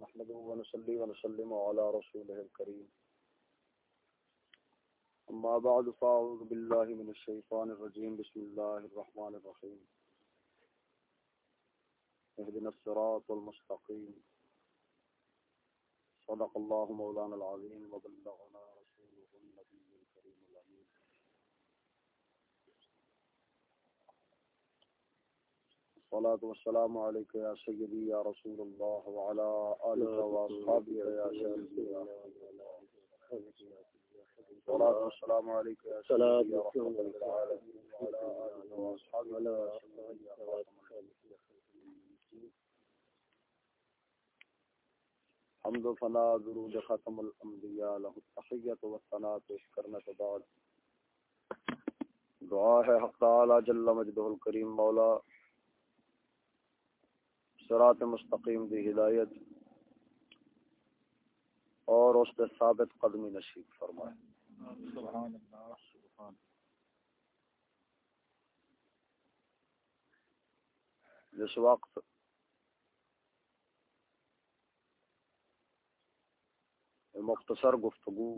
نحمده ونصلي ونسلم على رسوله الكريم۔ أما بعد، فأعوذ بالله من الشيطان الرجيم، بسم الله الرحمن الرحيم۔ اهدنا الصراط المستقيم۔ صدق الله مولانا العظيم وبلغنا رسوله النبي الكريم الأمين الصلاة والسلام عليك يا سيدي، يا رسول الله، وعلى آلك وأصحابك يا سيدي الصلاة والسلام عليك يا سيدي، يا رحمة العالمين وعلى آلك وأصحابك يا سيدي يا رحمة حمد و فنا درود ختم الانبیاء له التحیت و ثنا پیش کرنے کے بعد. دعا ہے حق تعالی جل مجدہ الکریم مولا صراط مستقیم دی ہدایت اور اس پہ ثابت قدمی نصیب فرمائے۔ سبحان اللہ سبحان جس وقت مختصر گفتگو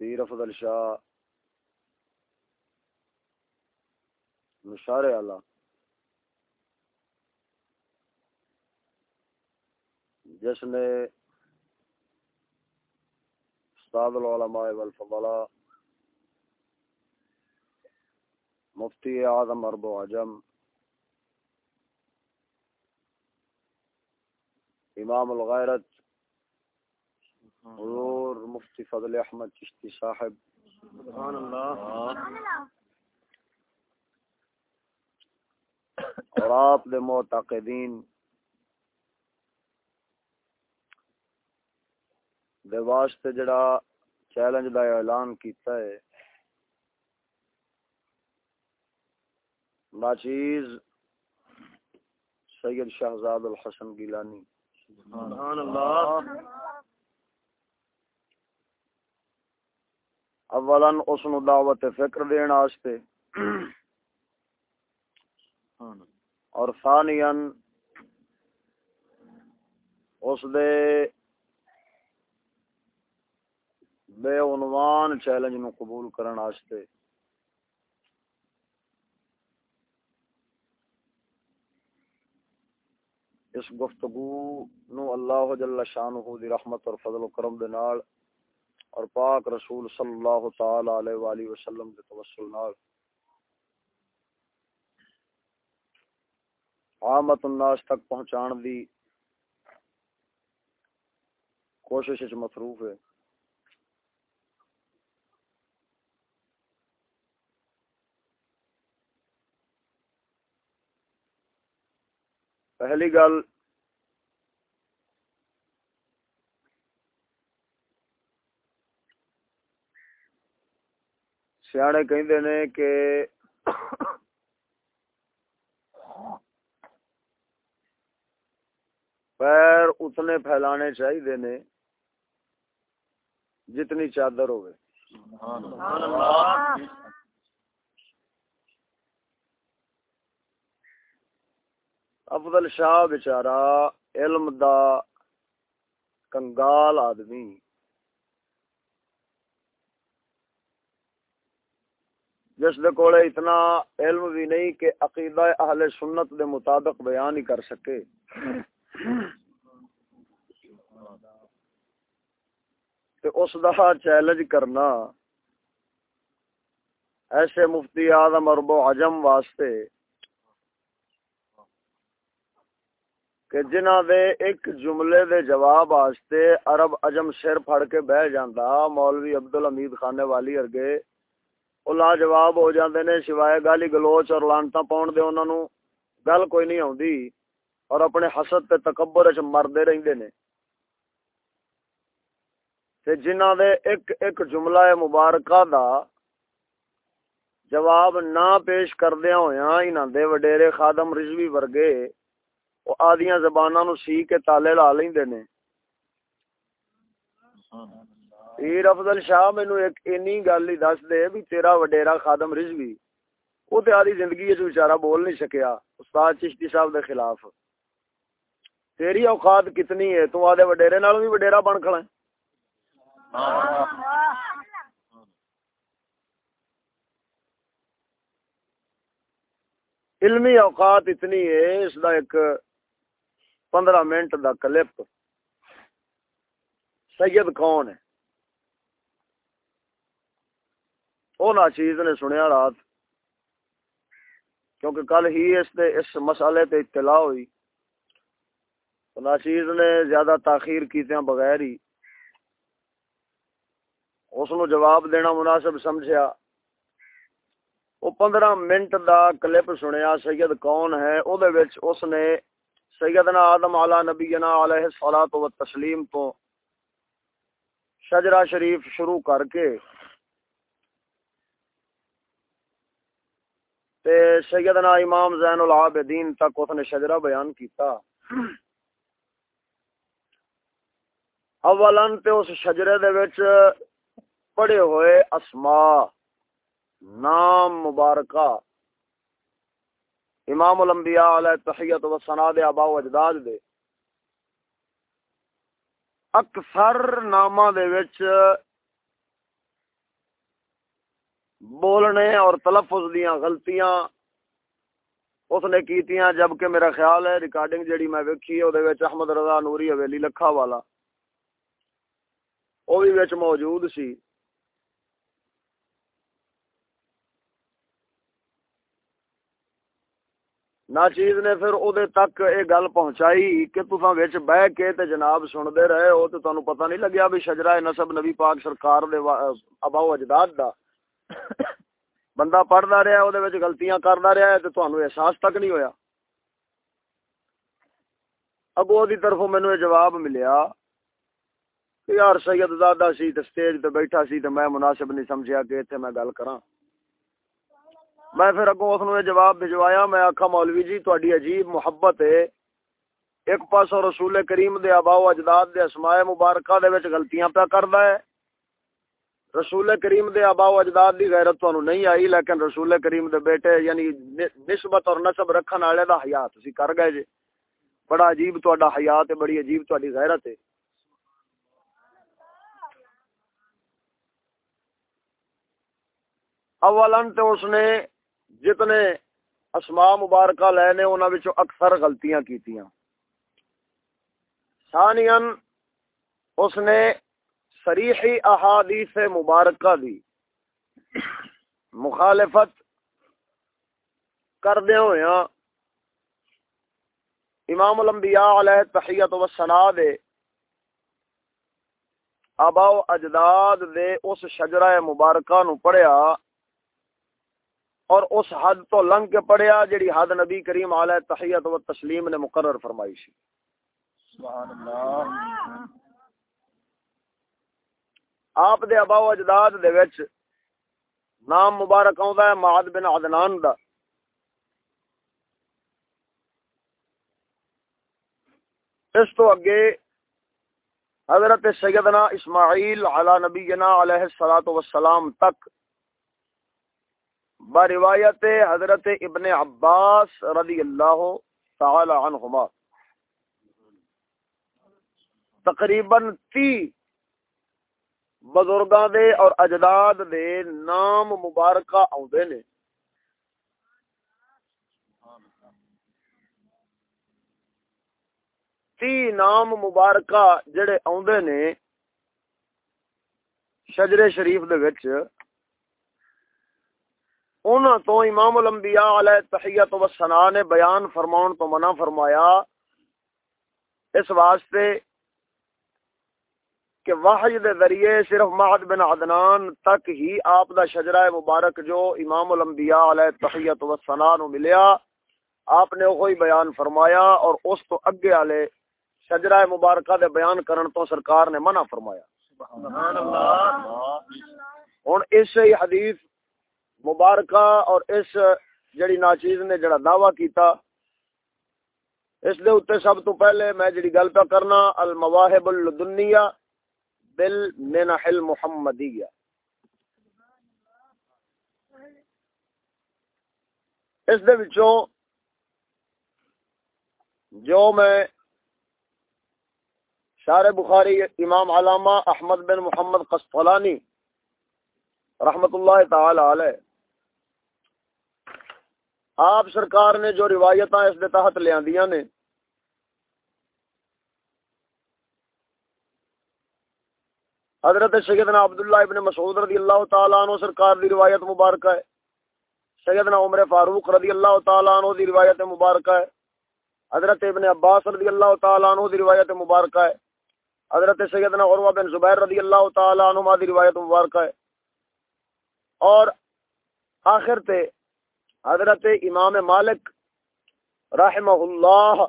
پیر افضل شاہ نشار اعلی جس نے استاد العلماء والفضلاء مفتی اعظم عرب و عجم امام الغیرت حضور مفتی فضل احمد چشتی صاحب۔ سبحان اللہ۔ اور آپ دے معتقدین دے واسطے جڑا چیلنج دا اعلان کیتا ہے ناچیز سید شہزاد الحسن گیلانی۔ سبحان اللہ۔ اولا اس نو دعوت فکر دین واسطے اور ثانیا اس دے بے عنوان چیلنج نو قبول کرن واسطے اس گفتگو نو اللہ جل شانہ دی رحمت اور فضل و کرم دے نال اور پاک رسول صلی اللہ تعالی علیہ والہ وسلم دے توسل نال۔ عامت الناس تک پہنچان دی کوشش وچ مصروف ہے۔ پہلی گل سیانے کہندے نے کہ پیر اتنے پھیلانے چاہیے نے جتنی چادر ہوئے افضل شاہ بچارا علم دا کنگال آدمی۔ جس دے کولے اتنا علم بھی نہیں کہ عقیدہ اہل سنت دے مطابق بیان ہی کر سکے۔ تے اس دا چیلنج کرنا۔ ایسے مفتی اعظم عرب و عجم واسطے کہ جنہ دے ایک جملے دے جواب واسطے عرب عجم سر پھڑ کے بہ جاندا، مولوی عبدالحمید خانے والی ارگے او لا جواب ہو جاندے نے سوائے گالی گلوچ اور لانتا پاؤن دے انہاں نو گل کوئی نہیں آوندی اور اپنے حسد تے تکبر وچ مردے رہندے نے۔ تے جنہ دے ایک ایک جملہ مبارکہ دا جواب نہ پیش کردیا ہویاں، انہاں دے وڈیرے خادم رضوی ورگے، او آدیاں زباناں نو سی کے تالے لا لیندے نے۔ پیر افضل شاہ مینو ایک اینی گل ہی دس دے بھی تیرا وڈیرا خادم رضوی وہ تو آدھی زندگی بیچارہ بول نہیں سکیا استاد چشتی صاحب دے خلاف۔ تیری اوقات کتنی ہے؟ تو آدھے وڈیرے نال بھی وڈیرا بن کھڑا ہے۔ علمی اوقات اتنی ہے اس دا ایک پندرہ منٹ دا کلپ سید کون ہے وہ ناچیز نے سنیا رات کیونکہ کل ہی اس دے اس مسئلے تے اطلاع ہوئی ناچیز نے زیادہ تاخیر کیتے بغیر ہی اس نو جواب دینا مناسب سمجھیا وہ پندرہ منٹ دا کلپ سنیا سید کون ہے او دے وچ اس نے سیدنا آدم علی نبینا علیہ الصلوۃ والتسلیم تو شجرہ شریف شروع کر کے تے سیدنا امام زین العابدین تک اس نے شجرہ بیان کیتا اولن تے اس شجرے دے وچ پڑے ہوئے اسماء، نام مبارکہ۔ امام الانبیاء علیہ تحیت و سنا دے ابا و اجداد دے۔ اکثر نامہ دے وچ بولنے اور تلفظ دیاں غلطیاں اس نے کیتیاں، جبکہ میرا خیال ہے ریکارڈنگ جڑی میں ویکھی او دے وچ احمد رضا نوری حویلی لکھا والا، او بھی وچ موجود سی۔ ناچیز نے پھر او دے تک اے گل پہنچائی کہ تساں وچ بیٹھ کے تے جناب سن دے رہے ہو تے تانوں پتہ نہیں لگیا بھی شجرہ نسب نبی پاک سرکار دے ابا و اجداد دا۔ بندہ پڑھتا رہا وہ گلتیاں کرتا رہا ہے تو تمہیں احساس تک نہیں ہویا۔ اگو دی طرف مینو یہ جواب ملیا کہ یار سید زادہ سی تے سٹیج تے بیٹھا سی تے میں مناسب نہیں سمجھیا کہ ایتھے میں گل کراں۔ میں پھر اگوں اس نے جواب بھجوایا، میں آکھا، مولوی جی تہاڈی عجیب محبت ہے۔ ایک پاسوں رسول کریم دے آبا و اجداد دے اسماء مبارکہ دے وچ غلطیاں پیا کردا ہے۔ رسول کریم دے آبا و اجداد دی غیرت تانوں نہیں آئی، لیکن رسول کریم دے بیٹے یعنی نسبت اور نسب رکھن والے دا حیا تسی کر گئے جے۔ بڑا عجیب تہاڈا حیا تے بڑی عجیب تہاڈی غیرت ہے۔ اولن تے اس نے جتنے اسماء مبارکہ لے نے، انہاں وچوں اکثر غلطیاں کیتیاں۔ ثانیاں اس نے سریحی احادیث مبارکہ دی۔ مخالفت کردے ہوئے امام الانبیاء علیہ تحیت و سنا دے آبا و اجداد دے اس شجرہ مبارکہ نو پڑھیا۔ اور اس حد تو لنگ کے پڑھیا جڑی حد نبی کریم علیہ تحیت و تسلیم نے مقرر فرمائی سی۔ سبحان اللہ۔ آپ دے ابا و اجداد دے وچ نام مبارک آندا ہے معاد بن عدنان دا۔ اس تو اگے حضرت سیدنا اسماعیل علی نبینا علیہ الصلوۃ والسلام تک با روایت حضرت ابن عباس رضی اللہ تعالی عنہما۔ تقریباً تی بزرگاں دے اور اجداد دے نام مبارکہ آوندے نے۔ تی نام مبارکہ جڑے آوندے نے شجر شریف دے وچ انہاں تو امام الانبیاء علیہ تحیت و ثنا نے بیان فرماون تو منع فرمایا اس واسطے کہ وحی دے ذریعے صرف معد بن عدنان تک ہی آپ دا شجرہ مبارک جو امام الانبیاء علیہ تحیت و ثنا نو ملیا آپ نے وہی بیان فرمایا اور اس تو اگے والے شجرہ مبارکہ دے بیان کرن تو سرکار نے منع فرمایا۔ سبحان اللہ۔ ہن اس حدیث مبارکہ اور اس جڑی ناچیز نے جڑا دعویٰ کیتا، اس دے اوتے سب تو پہلے میں جڑی گل پہ کرنا، المواہب الدنیا بالمنح المحمدیہ اس دے وچوں جو میں شار بخاری امام علامہ احمد بن محمد قسطلانی رحمت اللہ تعالی علیہ آپ سرکار نے جو روایت اس دے تحت لیا نے، حضرت سیدنا عبداللہ ابن مسعود رضی اللہ تعالیٰ عنہ سرکار دی روایت مبارکہ ہے۔ سیدنا عمر فاروق رضی اللہ تعالیٰ عنہ دی روایت مبارکہ ہے۔ حضرت ابن عباس رضی اللہ تعالیٰ عنہ دی روایت مبارکہ ہے۔ حضرت سیدنا عروہ بن زبیر رضی اللہ تعالیٰ عنہ دی روایت مبارکہ ہے۔ اور آخر تے حضرت امام مالک رحمہ اللہ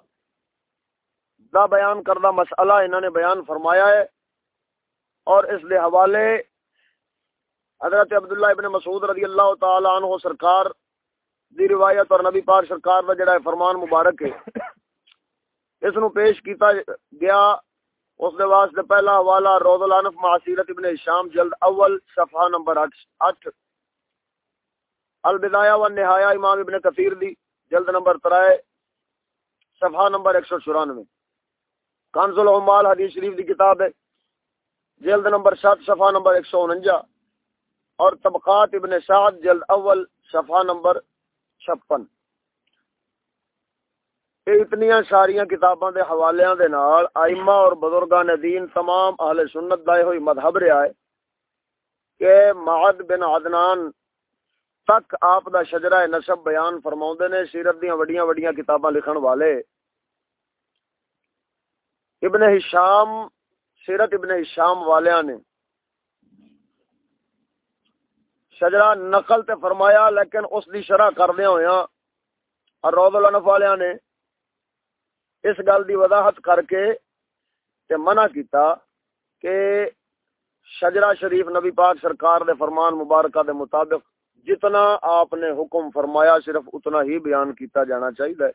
دا بیان کردہ مسئلہ انہوں نے بیان فرمایا ہے اور اس لیے حوالے حضرت عبداللہ ابن مسعود رضی اللہ تعالی عنہ سرکار دی روایت اور نبی پاک سرکار دا جڑا فرمان مبارک ہے۔ اس نو پیش کیتا گیا۔ اس دے واسطے پہلا حوالہ روض الانف معصیرت ابن شام جلد اول صفحہ نمبر 8 البدایہ و نہایا امام ابن کثیر دی، جلد نمبر 3 صفحہ نمبر 194 کنز العمال حدیث شریف دی کتاب ہے، جلد نمبر 7 صفحہ نمبر 149 اور طبقات ابن سعد، جلد اول، صفحہ نمبر 56 یہ اتنی ساری کتاباں دے حوالے دے نال ائمہ اور بزرگان دین، تمام اہل سنت دائے ہوئی مذہب رہا ہے کہ معد بن عدنان تک آپ دا شجرہ نسب بیان فرماؤں نے، سیرت دیاں وڈیاں وڈیاں کتاباں لکھن والے۔ ابن ہشام، سیرت ابن ہشام والیاں نے۔ شجرہ نقل تے فرمایا، لیکن اس دی شرح کردیا ہویا اور روض الانف والیاں نے اس گل دی وضاحت کر کے تے منع کیتا کہ شجرہ شریف نبی پاک سرکار دے فرمان مبارکہ دے مطابق جتنا آپ نے حکم فرمایا صرف اتنا ہی بیان کیتا جانا چاہیے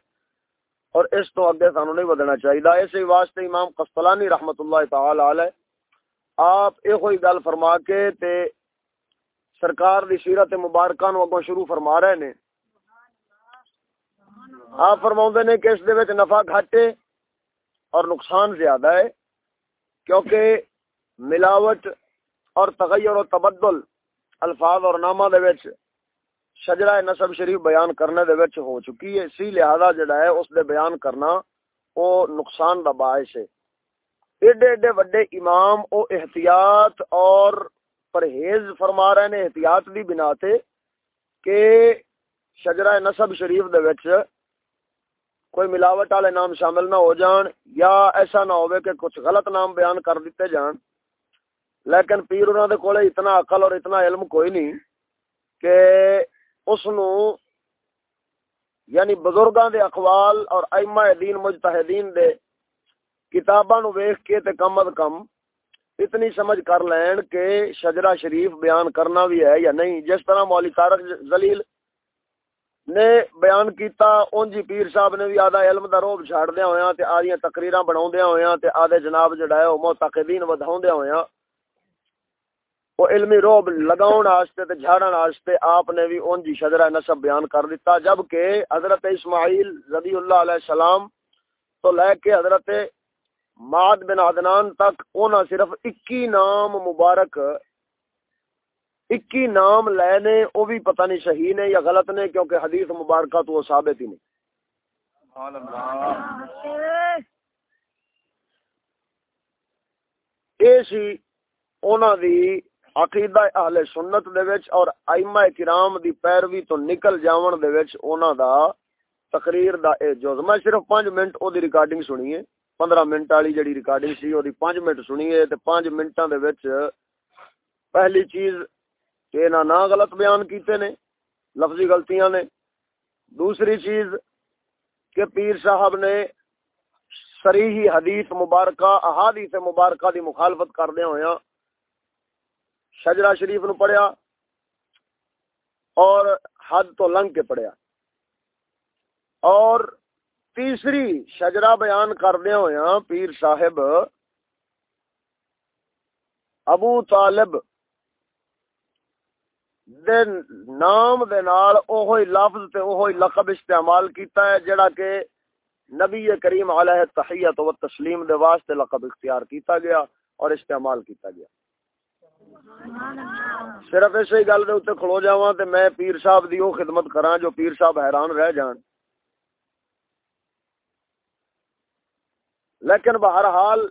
اور اس تو اگے سانو نہیں ودنا چاہیے۔ اسی واسطے امام قسطلانی رحمت اللہ تعالی علیہ آپ یہ کوئی گل فرما کے تے سرکار دی سیرت مبارکہ نو اگوں شروع فرما رہے نے۔ آپ فرماؤں نے کہ اس دے وچ نفع گھاٹے اور نقصان زیادہ ہے کیونکہ ملاوٹ اور تغیر و تبدل الفاظ اور نامہ دے وچ شجرہ نصب شریف بیان کرنے دے وچ ہو چکی ہے۔ اسی لہذا جڑا ہے، اس دے بیان کرنا او نقصان دا باعث ہے۔ ایڈے ایڈے وڈے امام او احتیاط اور پرہیز فرما رہے نے، احتیاط دی بنا تے کہ شجرہ نصب شریف دے وچ کوئی ملاوٹ والے نام شامل نہ ہو جان یا ایسا نہ ہوئے کہ کچھ غلط نام بیان کر دیتے جان۔ لیکن پیر انہوں دے کولے اتنا عقل اور اتنا علم کوئی نہیں کہ اس نو یعنی بزرگاں دے اقوال اور ائمہ دین، مجتہدین دے کتاباں نو ویکھ کے تے کم از کم اتنی سمجھ کر لین کہ شجرہ شریف بیان کرنا بھی ہے یا نہیں۔ جس طرح مولی تارک زلیل نے بیان کیتا اون جی پیر صاحب نے بھی آدھا علم دا روب چھاڑ دیا ہویا تے آدھیاں تقریراں بناوندیاں ہویا تے آدھے جناب جڑا ہے او معتقدین ودھاوندیاں ہویا وہ علمی روب لگاؤن آستے تے جھاڑن آستے آپ نے بھی اون جی شجرہ نصب بیان کر دیتا جبکہ حضرت اسماعیل رضی اللہ علیہ السلام تو لے کے حضرت ماد بن عدنان تک اونا صرف اکی نام مبارک اکی نام لینے او بھی پتہ نہیں صحیح نے یا غلط نے کیونکہ حدیث مبارکہ تو وہ ثابت ہی نہیں۔ ایسی اونا دی عقیدہ اہل سنت دے وچ اور ائمہ کرام دی پیروی تو نکل جاون دے وچ انہاں دا تقریر دا اے جز۔ میں صرف 5 منٹ او دی ریکارڈنگ سنی ہے۔ 15 منٹ والی جڑی ریکارڈنگ سی او دی 5 منٹ سنی ہے تے 5 منٹاں دے وچ پہلی چیز کہ نہ نا غلط بیان کیتے نے، لفظی غلطیاں نے۔ دوسری چیز کہ پیر صاحب نے صریح حدیث مبارکہ، احادیث مبارکہ دی مخالفت کردے ہویاں۔ شجرا شریف نو پڑھیا اور حد تو لنگ کے پڑھیا۔ اور تیسری شجرا بیان کردیا ہوا پیر صاحب ابو طالب دے نام دے نال اوہی لفظ تے اوہی لقب استعمال کیتا ہے جڑا کہ نبی کریم علیہ تحیت و تسلیم دے واسطے لقب اختیار کیتا گیا اور استعمال کیتا گیا۔ صرف اسے ہی گل دے اوتے کھلو جاواں تے میں پیر صاحب دی او خدمت کراں جو پیر صاحب حیران رہ جان۔ لیکن بہرحال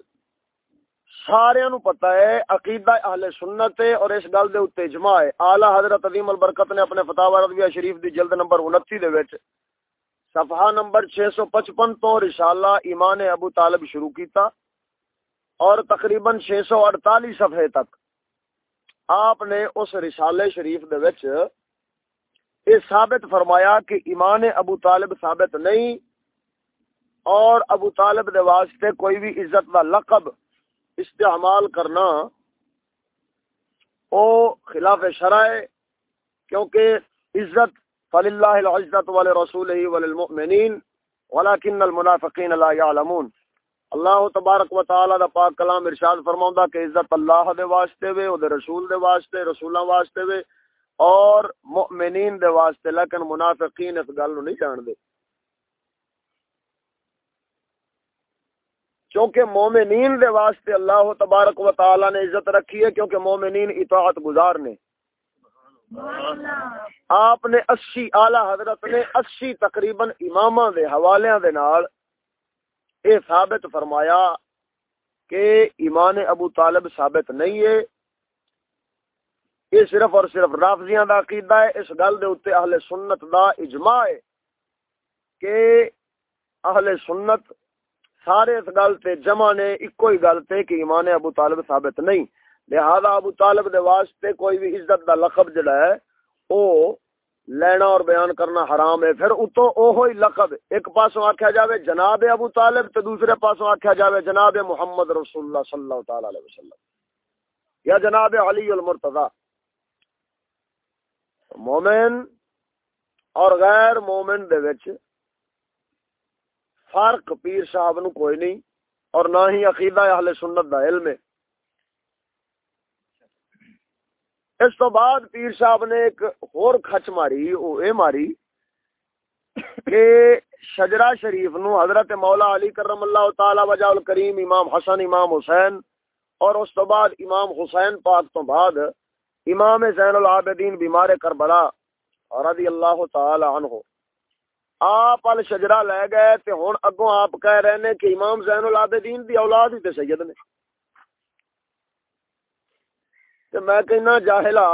سارے نو پتہ ہے، عقیدہ اہل سنت ہے اور اس گل دے اوتے اجماع ہے۔ اعلی حضرت عظیم البرکت نے اپنے فتاوی رضویہ شریف دی جلد نمبر 29 دے وچ صفحہ نمبر 655 تو رسالہ ایمان ابو طالب شروع کیتا اور تقریباً 648 صفحے تک۔ آپ نے اس رسالے شریف دے وچ یہ ثابت فرمایا کہ ایمان ابو طالب ثابت نہیں اور ابو طالب دے واسطے کوئی بھی عزت دا لقب استعمال کرنا او خلاف شرع کیونکہ عزت فل اللہ العزت ولرسولہ وللمؤمنین ولكن المنافقین لا يعلمون اللہ تبارک و تعالی دا پاک کلام ارشاد فرماوندا کہ عزت اللہ دے واسطے وے، او دے رسول دے واسطے، رسولاں واسطے وے، اور مؤمنین دے واسطے، لیکن منافقین اس گل نو نہیں جان دے کیونکہ مومنین دے واسطے اللہ تبارک و تعالی نے عزت رکھی ہے، کیونکہ مومنین اطاعت گزار نے۔ آپ نے اسی اعلی حضرت نے اسی تقریباً امام دے حوالے دے نال اے ثابت فرمایا کہ ایمان ابو طالب ثابت نہیں ہے۔ یہ صرف اور صرف رافضیاں دا عقیدہ ہے۔ اس گل دے اوتے اہل سنت دا اجماع ہے کہ اہل سنت سارے اس گل تے جمع نے ایک ہی گل تے کہ ایمان ابو طالب ثابت نہیں۔ لہذا ابو طالب دے واسطے کوئی بھی عزت دا لقب جڑا ہے، او لینا اور بیان کرنا حرام ہے۔ پھر اتو اوہو ہی لقب۔ ایک پاسوں آکھیا جاوے جناب ابو طالب تے دوسرے پاسوں آکھیا جاوے جناب محمد رسول اللہ صلی اللہ تعالی علیہ وسلم۔ یا جناب علی المرتضی۔ مومن اور غیر مومن دے وچ فرق پیر صاحب نو کوئی نہیں اور نہ ہی عقیدہ اہل سنت دا علم ہے۔ اس تو بعد پیر صاحب نے ایک اور کھچ ماری، او اے ماری، کہ شجرا شریف نو حضرت مولا علی کرم اللہ تعالی وجہ الکریم امام حسن، امام حسین، اور اس تو بعد امام حسین پاک تو بعد امام زین العابدین بیمار کربلا رضی اللہ تعالی عنہ۔ آپ ال شجرا لے گئے تے ہن اگوں آپ کہہ رہے نے کہ امام زین العابدین دی اولاد ہی تے سید نے۔ تے میں کہنا جاہلا،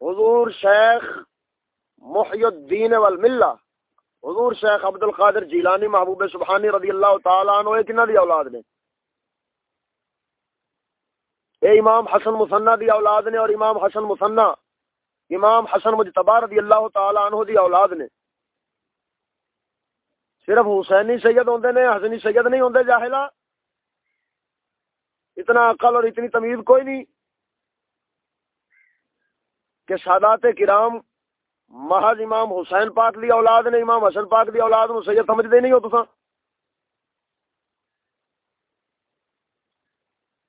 حضور شیخ محی الدین والملہ، حضور شیخ عبد القادر جیلانی محبوب سبحانی رضی اللہ تعالی عنہ ایک کنہ دی اولاد نے؟ اے امام حسن مصنع دی اولاد نے اور امام حسن مصنع، امام حسن مجتبہ رضی اللہ تعالی عنہ دی اولاد نے۔ صرف حسینی سید ہوندے نے، حسنی سید نہیں ہوندے جاہلا؟ اتنا عقل اور اتنی تمیز کوئی نہیں کہ سادات کرام محض امام حسین پاک دی اولاد نے، امام حسن پاک دی اولاد نو سید سمجھدے نہیں ہو تساں؟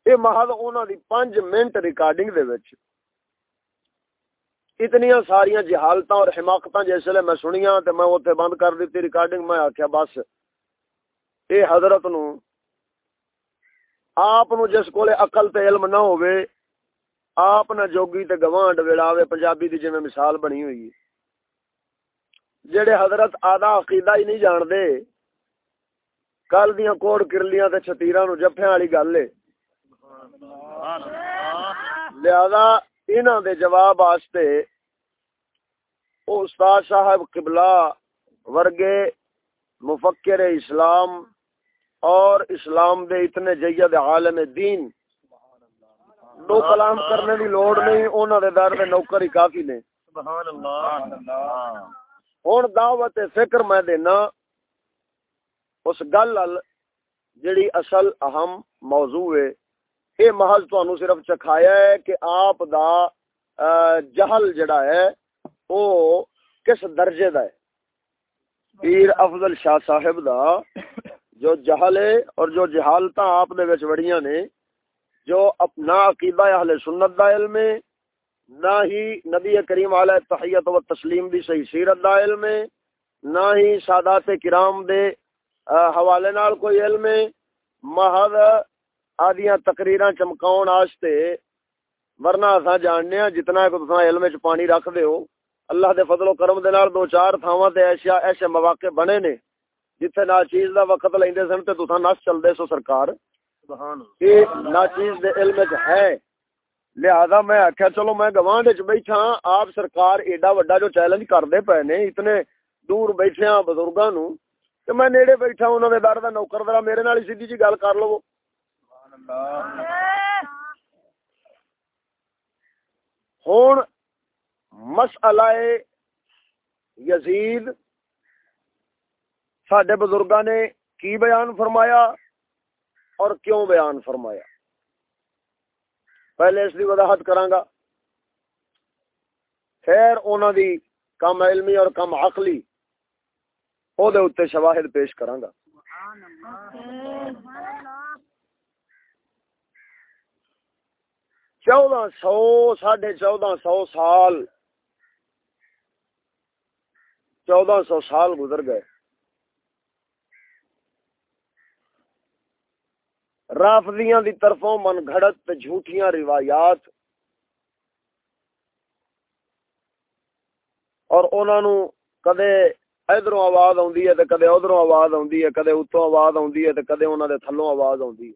اے محض انہاں دی 5 منٹ ریکارڈنگ دے وچ اتنی ساریا جہالت اور حماقتاں حماقت جسے میں سنیا تو میں اتنے بند کر دیتی ریکارڈنگ، میں آخیا بس یہ حضرت نو آپ جس کو اقل تے علم نہ ہوئے آپ نہ جوگی تے گوانڈ ویڑاوے، پنجابی دی جنہیں مثال بنی ہوئی ہے۔ جڑے حضرت آدھا عقیدہ ہی نہیں جان دے کل دیا کوڑ کرلیاں تے چھتیرہ نو جفیاں والی گل ہے۔ لہذا انہاں دے جواب واسطے او استاد صاحب قبلہ ورگے مفکر اسلام اور اسلام دے اتنے جید عالم دین دو کلام کرنے دی لوڑ نہیں انہاں دے در دے نوکر ہی کافی نے۔ سبحان اللہ ہن دعوت فکر میں دینا اس گل جڑی اصل اہم موضوع ہے یہ محض تو صرف چکھایا ہے کہ آپ دا جہل جڑا ہے وہ کس درجے دا ہے؟ پیر افضل شاہ صاحب دا۔ جو جہل ہے اور جو جہالت آپ دے وچ وڑیاں نے، جو نہ عقیدہ اہل سنت دا علم ہے، نہ ہی نبی کریم علیہ تحیت و تسلیم دی صحیح سیرت دا علم ہے، نہ ہی سادات کرام دے حوالے نال کوئی علم ہے۔ محض آدیاں تقریراں چمکاؤن آستے، ورنہ اساں جاننے ہیں جتنا کہ تساں علم وچ پانی رکھ دے ہو۔ اللہ دے فضل و کرم دے نال دو چار تھاواں تے ایسے ایسے مواقع بنے نے۔ جتھے نا چیز دا وقت لیندے سن تے تساں نس چلدے سو سرکار سبحان اللہ نا چیز دے علم وچ ہے لہذا میں آخیا چلو میں گوانڈ بیٹھا ہاں، آپ سرکار ایڈا وڈا جو چیلنج کرتے پے نے اتنے دور بیٹھے ہاں بزرگاں نو کہ میں نیڑے بیٹھا انہوں نے در دا نوکر درا میرے نال سیدھی جی گل کر لو ہوں مسئلہ یزید سڈے بزرگاں نے کی بیان فرمایا اور کیوں بیان فرمایا؟ پہلے اس کی وضاحت کرانگا۔ پھر انہوں دی کم علمی اور کم عقلی او دے اتنے شواہد پیش کرانگا۔ چودہ سو ساڑھے چودہ سو سال، چودہ سو سال گزر گئے۔ رافضیاں دی طرفوں من گھڑت تے جھوٹیاں روایات اور انہاں نو کدے ادھروں آواز آوندی ہے تے کدے ادھروں آواز آوندی ہے، کدے اتوں آواز آوندی ہے تے کدے انہاں دے تھلوں آواز آوندی ہے۔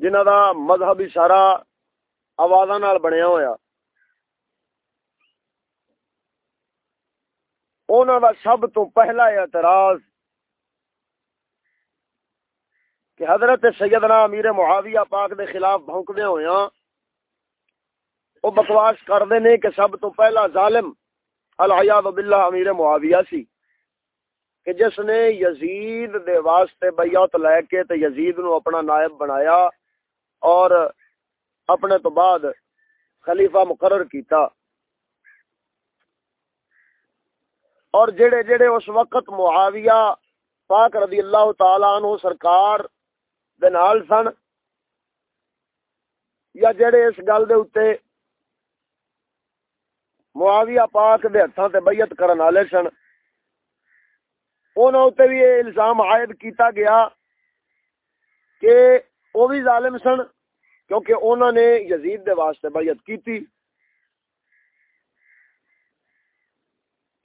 جنہاں دا مذہبی سارا آوازاں نال بنیا ہویا، انہاں دا سب تو پہلا اعتراض کہ حضرت سیدنا امیر معاویہ پاک دے خلاف بھونکدے ہوئے ہاں وہ بکواس کردے نے کہ سب تو پہلا ظالم العیاض باللہ امیر معاویہ سی، کہ جس نے یزید دے واسطے بیعت لے کے تے یزید نو اپنا نائب بنایا اور اپنے تو بعد خلیفہ مقرر کیتا۔ اور جڑے جڑے اس وقت معاویہ پاک رضی اللہ تعالی عنہ سرکار نال سن یا جڑے اس گل دے اتے معاویہ پاک دے ہتھاں تے بیعت کرن والے سن، انہاں اتے بھی یہ الزام عائد کیتا گیا کہ وہ بھی ظالم سن کیونکہ انہوں نے یزید دے واسطے بیعت کیتی۔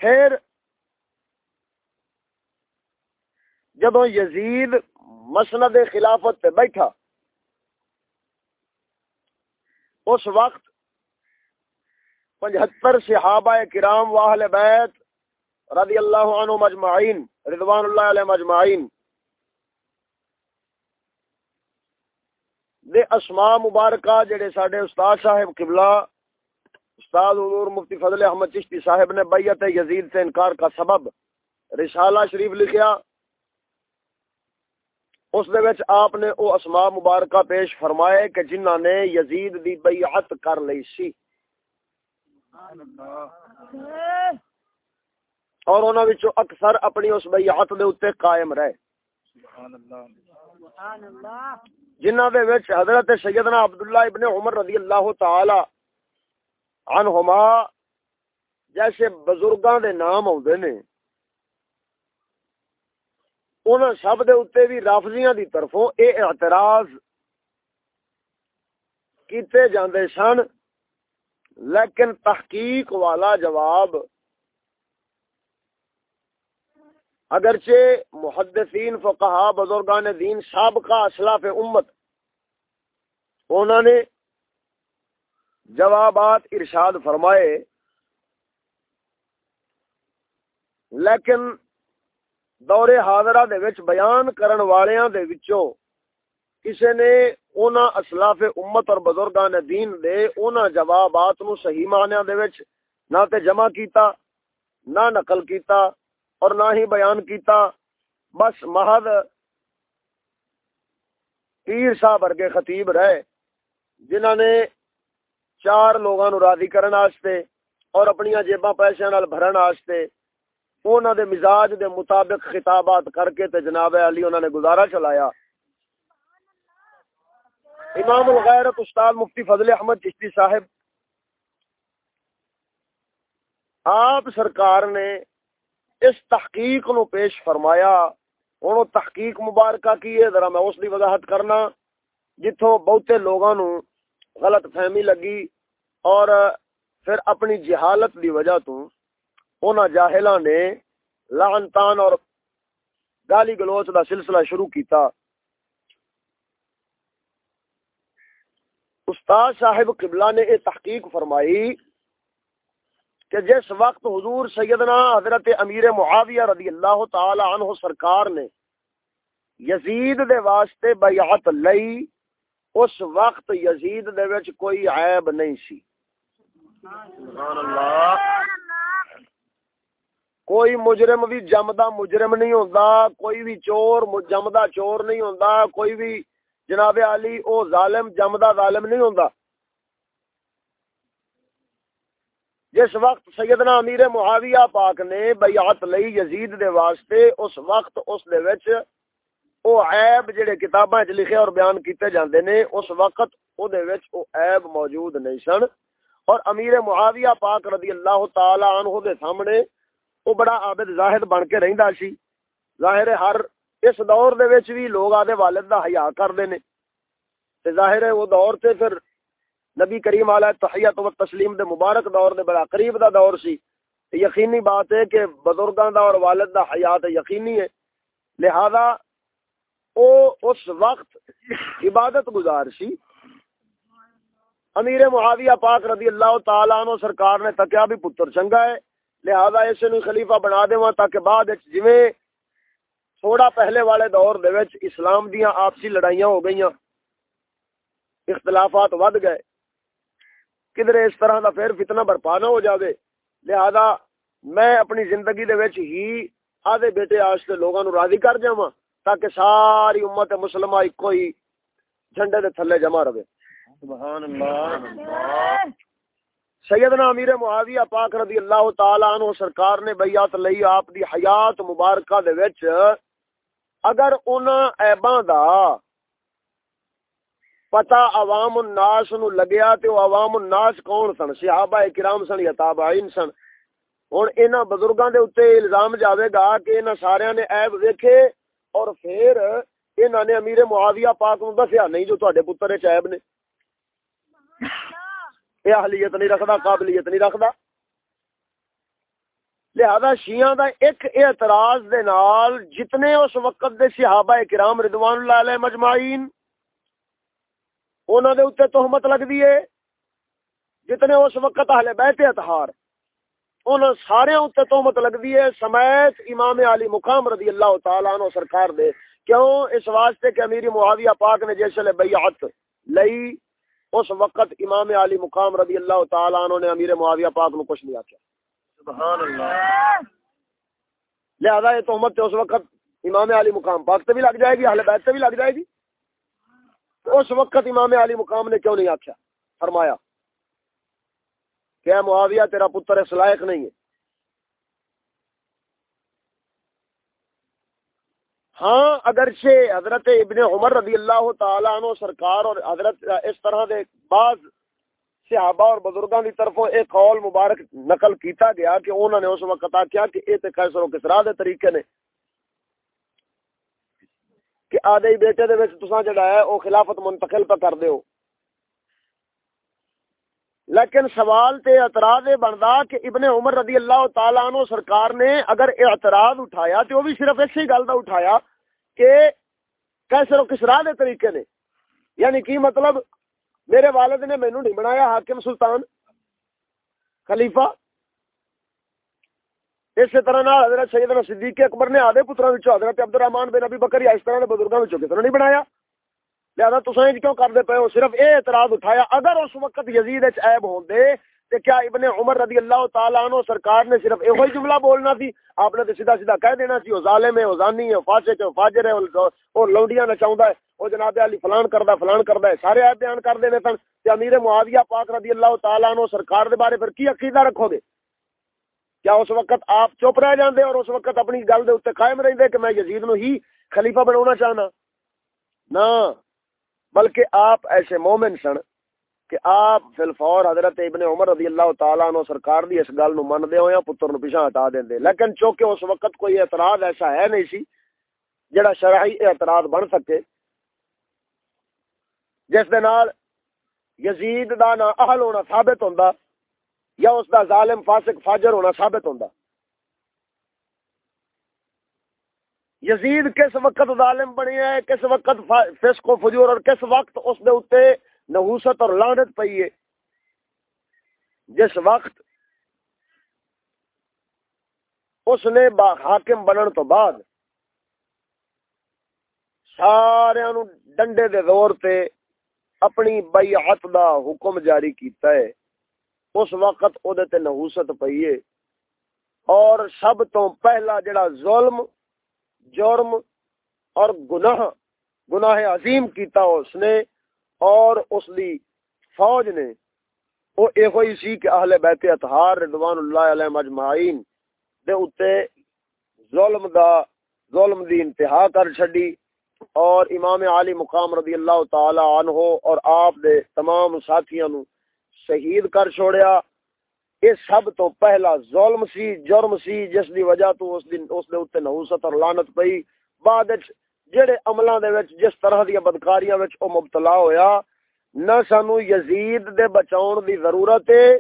پھر جدو یزید مسند خلافت پہ بیٹھا۔ اس وقت پچہتر صحابہ کرام واہل بیت رضی اللہ عنہ مجمعین، رضوان اللہ علیہ مجمعین۔ دے اسماء مبارکہ جڑے ساڈے استاد صاحب قبلہ، استاد حضور مفتی فضل احمد چشتی صاحب نے بیعت یزید سے انکار کا سبب رسالہ شریف لکھیا۔ اس دے وچ آپ نے او اسماء مبارکہ پیش فرمائے کہ جنہاں نے یزید دی بیعت کر لئی سی۔ اور انہاں وچوں اکثر اپنی اس بیعت دے اوتے قائم رہے۔ جنہاں دے وچ حضرت سیدنا عبداللہ ابن عمر رضی اللہ تعالی عنہما جیسے بزرگاں دے نام آوندے نے۔ انہوں سب دے اتنے بھی رافضیاں دی طرفوں اے اعتراض کیتے جاندے سن، لیکن تحقیق والا جواب اگرچہ محدثین فقہا بزرگان دین سابقہ اسلاف امت انہوں نے جوابات ارشاد فرمائے، لیکن دور حاضرہ دے وچ بیان کرن والیاں دے وچوں کسے نے اونا اسلاف امت اور بزرگان دین دے اونا جوابات نو صحیح معنی دے وچ نہ تے جمع کیتا، نہ نقل کیتا اور نہ ہی بیان کیتا۔ بس محض پیر صاحب ورگے خطیب رہے جنہاں نے چار لوگاں نو راضی کرن واسطے اور اپنی جیباں پیسے نال بھرن واسطے انہوں دے مزاج دے مطابق خطابات کر کے تے جناب علی انہوں نے گزارا چلایا۔ امام الغیرت استاد مفتی فضل احمد چشتی صاحب، آپ سرکار نے اس تحقیق نو پیش فرمایا۔ ہوں تحقیق مبارکہ کی ہے، ذرا میں اس کی وضاحت کرنا۔ جتوں بہتے لوگوں نو غلط فہمی لگی اور پھر اپنی جہالت دی وجہ تو انہاں جاہلاں نے لعنتان اور گالی گلوچ دا سلسلہ شروع کیتا۔ استاد صاحب قبلہ نے یہ تحقیق فرمائی کہ جس وقت حضور سیدنا حضرت امیر معاویہ رضی اللہ تعالی عنہ سرکار نے یزید دے واسطے بیعت لئی، اس وقت یزید دے وچ کوئی عیب نہیں سی۔ سبحان اللہ۔ کوئی مجرم بھی جمدا مجرم نہیں ہوندا، کوئی بھی چور جمدا چور نہیں ہوندا، کوئی بھی جناب علی، او ظالم جمدا ظالم نہیں ہوندا۔ جس وقت سیدنا امیر معاویہ پاک نے بیعت لئی یزید دے واسطے، اس وقت اس دے وچ او عیب جڑے کتاباں وچ لکھے اور بیان کیتے جاندے نے، اس وقت او دے وچ او عیب موجود نہیں سن۔ اور امیر معاویہ پاک رضی اللہ تعالی عنہ دے سامنے او بڑا عابد زاہد بن کے رہندا سی۔ ظاہر ہر اس دور دے وچ بھی لوگ آدھے والد دا حیا کردے نے۔ تے ظاہر ہے وہ دور تے پھر نبی کریم علیہ تحیت و تسلیم دے مبارک دور دے بڑا قریب دا دور سی۔ یقینی بات ہے کہ بزرگاں دا اور والد دا حیات یقینی ہے۔ لہذا او اس وقت عبادت گزار سی۔ امیر معاویہ پاک رضی اللہ تعالیٰ عنہ سرکار نے تکیا بھی پتر چنگا ہے۔ لہذا اسے نو خلیفہ بنا دے تاکہ بعد وچ جویں تھوڑا پہلے والے دور دے وچ اسلام دیاں آپسی لڑائیاں ہو گئیاں، اختلافات ود گئے۔ کدھر اس طرح دا پھر فتنہ برپا نہ ہو جاوے۔ لہذا میں اپنی زندگی دے وچ ہی آدھے بیٹے آستے لوگاں نو راضی کر جاواں تاکہ ساری امت مسلمہ ایک ہی جھنڈے دے تھلے جمع رہے۔ سبحان اللہ۔ سیدنا امیر معاویہ پاک رضی اللہ تعالی عنہ سرکار نے بیعت لئی آپ دی حیات مبارکہ دے وچ۔ اگر ان ایباں دا پتا عوام الناس نو لگیا تے او عوام الناس کون سن؟ صحابہ کرام سن یا تابعین سن؟ ہن انہاں بزرگاں دے اوتے الزام جاوے گا کہ انہاں سارے نے عیب ویکھے اور پھر انہاں نے امیر معاویہ پاک نو دسیا، نہیں جو تواڈے پتر وچ عیب نے۔ یہ اہلیت نہیں رکھدا قابلیت نہیں رکھدا لہذا شیعہ دا ایک اعتراض دے نال جتنے اس وقت دے صحابہ کرام رضوان اللہ علیہ مجمعین انہاں دے اوتے تہمت لگدی ہے جتنے اس وقت اہل بیت اطہار انہاں سارے اوتے تہمت لگدی ہے سمیت امام علی مقام رضی اللہ تعالی عنہ سرکار دے کیوں اس واسطے کہ امیر معاویہ پاک نے جیسے بیعت لئی اس وقت امام علی مقام رضی اللہ تعالی عنہ نے امیر معاویہ پاک نو کچھ نہیں آکھیا۔ سبحان اللہ۔ لہذا یہ تہمت اس وقت امام علی مقام پاک تے بھی لگ جائے گی اہل بیت تے بھی لگ جائے گی۔ اس وقت امام علی مقام نے کیوں نہیں آکھیا؟ فرمایا کہ معاویہ تیرا پتر اس لائق نہیں ہے۔ ہاں اگرچہ حضرت ابن عمر رضی اللہ تعالی عنہ سرکار اور حضرت اس طرح دے بعض صحابہ اور بزرگاں دی طرفوں ایک قول مبارک نقل کیتا گیا کہ انہوں نے اس وقت کیا کہ اے تے قیصر و کسرا دے طریقے نے۔ کہ آدھے بیٹے دے وچ تساں جڑا ہے، او خلافت منتقل پہ کر دیو لیکن سوال تے اعتراض بندا کہ ابن عمر رضی اللہ تعالیٰ عنہ سرکار نے اگر اعتراض اٹھایا تو وہ بھی صرف اسی گل کا اٹھایا کہ کیسر و کسرا دے طریقے نے۔ یعنی کی مطلب میرے والد نے مینو نہیں بنایا، حاکم سلطان، خلیفہ۔ اسی طرح حضرت سیدنا صدیق اکبر نے آدھے پترا حضرت عبد الرحمان بن ابی بکر اس طرح بزرگوں کسی طرح نہیں بنایا۔ لہذا تصاویر کیوں کرتے پے ہو؟ صرف یہ اعتراض اٹھایا، اگر اس وقت یزید عیب ہوں دے تے کیا ابن عمر رضی اللہ تعالیٰ عنہ سرکار نے صرف یہ جملہ بولنا تھی آپ نے تو سیدھا سیدھا کہہ دینا سی، وہ ظالم ہے، وہ زانی ہے فاسق ہے فاجر ہے، وہ لوڈیاں نچاؤں ہے، وہ جناب علی فلان کردا فلان کردا ہے، سارے عیب بیان کر دینے سن۔ تے امیر معاویہ پاک رضی اللہ تعالیٰ عنہ سرکار دے بارے پھر کی عقیدہ رکھو گے؟ کیا اس وقت آپ چپ رہ جاندے اور اس وقت اپنی گل دے اوتے قائم رہندے کہ میں یزید نو ہی خلیفہ بناونا چاہنا؟ نہ۔ بلکہ آپ ایسے مومن سن کہ آپ فلفور حضرت ابن عمر رضی اللہ تعالیٰ عنہ سرکار دی اس گل نو من دے ہویا پتر نو پیچھے ہٹا دین دے۔ لیکن چونکہ اس وقت کوئی اعتراض ایسا ہے نہیں سی جڑا شرعی اعتراض بن سکے، جس دے نال یزید دا نا اہل ہونا ثابت ہوندا یا اس دا ظالم فاسق فاجر ہونا ثابت ہوندا۔ یزید کس وقت ظالم بنی ہے، کس وقت فسق و فجور، اور کس وقت اس دے اوتے نحوست اور لعنت پئی ہے۔ جس وقت اس نے حاکم بنن تو بعد سارے ڈنڈے دے دور تے اپنی بیعت دا حکم جاری کیتا ہے۔ اس وقت او دے تے نحوست پئی ہے۔ اور سب تو پہلا جڑا ظلم جرم اور گناہ گناہ عظیم کیتا اس نے اور اس دی فوج نے۔ وہ یہ سی کہ اہل بیت اطہار رضوان اللہ علیہ مجمعین دے اتے ظلم دا، ظلم دی انتہا کر چھڈی اور امام علی مقام رضی اللہ تعالی عنہ اور آپ دے تمام ساتھیاں نو شہید کر چھوڑیا۔ یہ سب تو پہلا ظلم سی، جرم سی، جس دی وجہ تو اس دن اس دے اوتے نحوست اور لعنت پئی۔ بعد وچ جڑے عملاں دے وچ، جس طرح دی بدکاریاں وچ او مبتلا ہویا، نہ سانو یزید دے بچاون دی ضرورت ہے،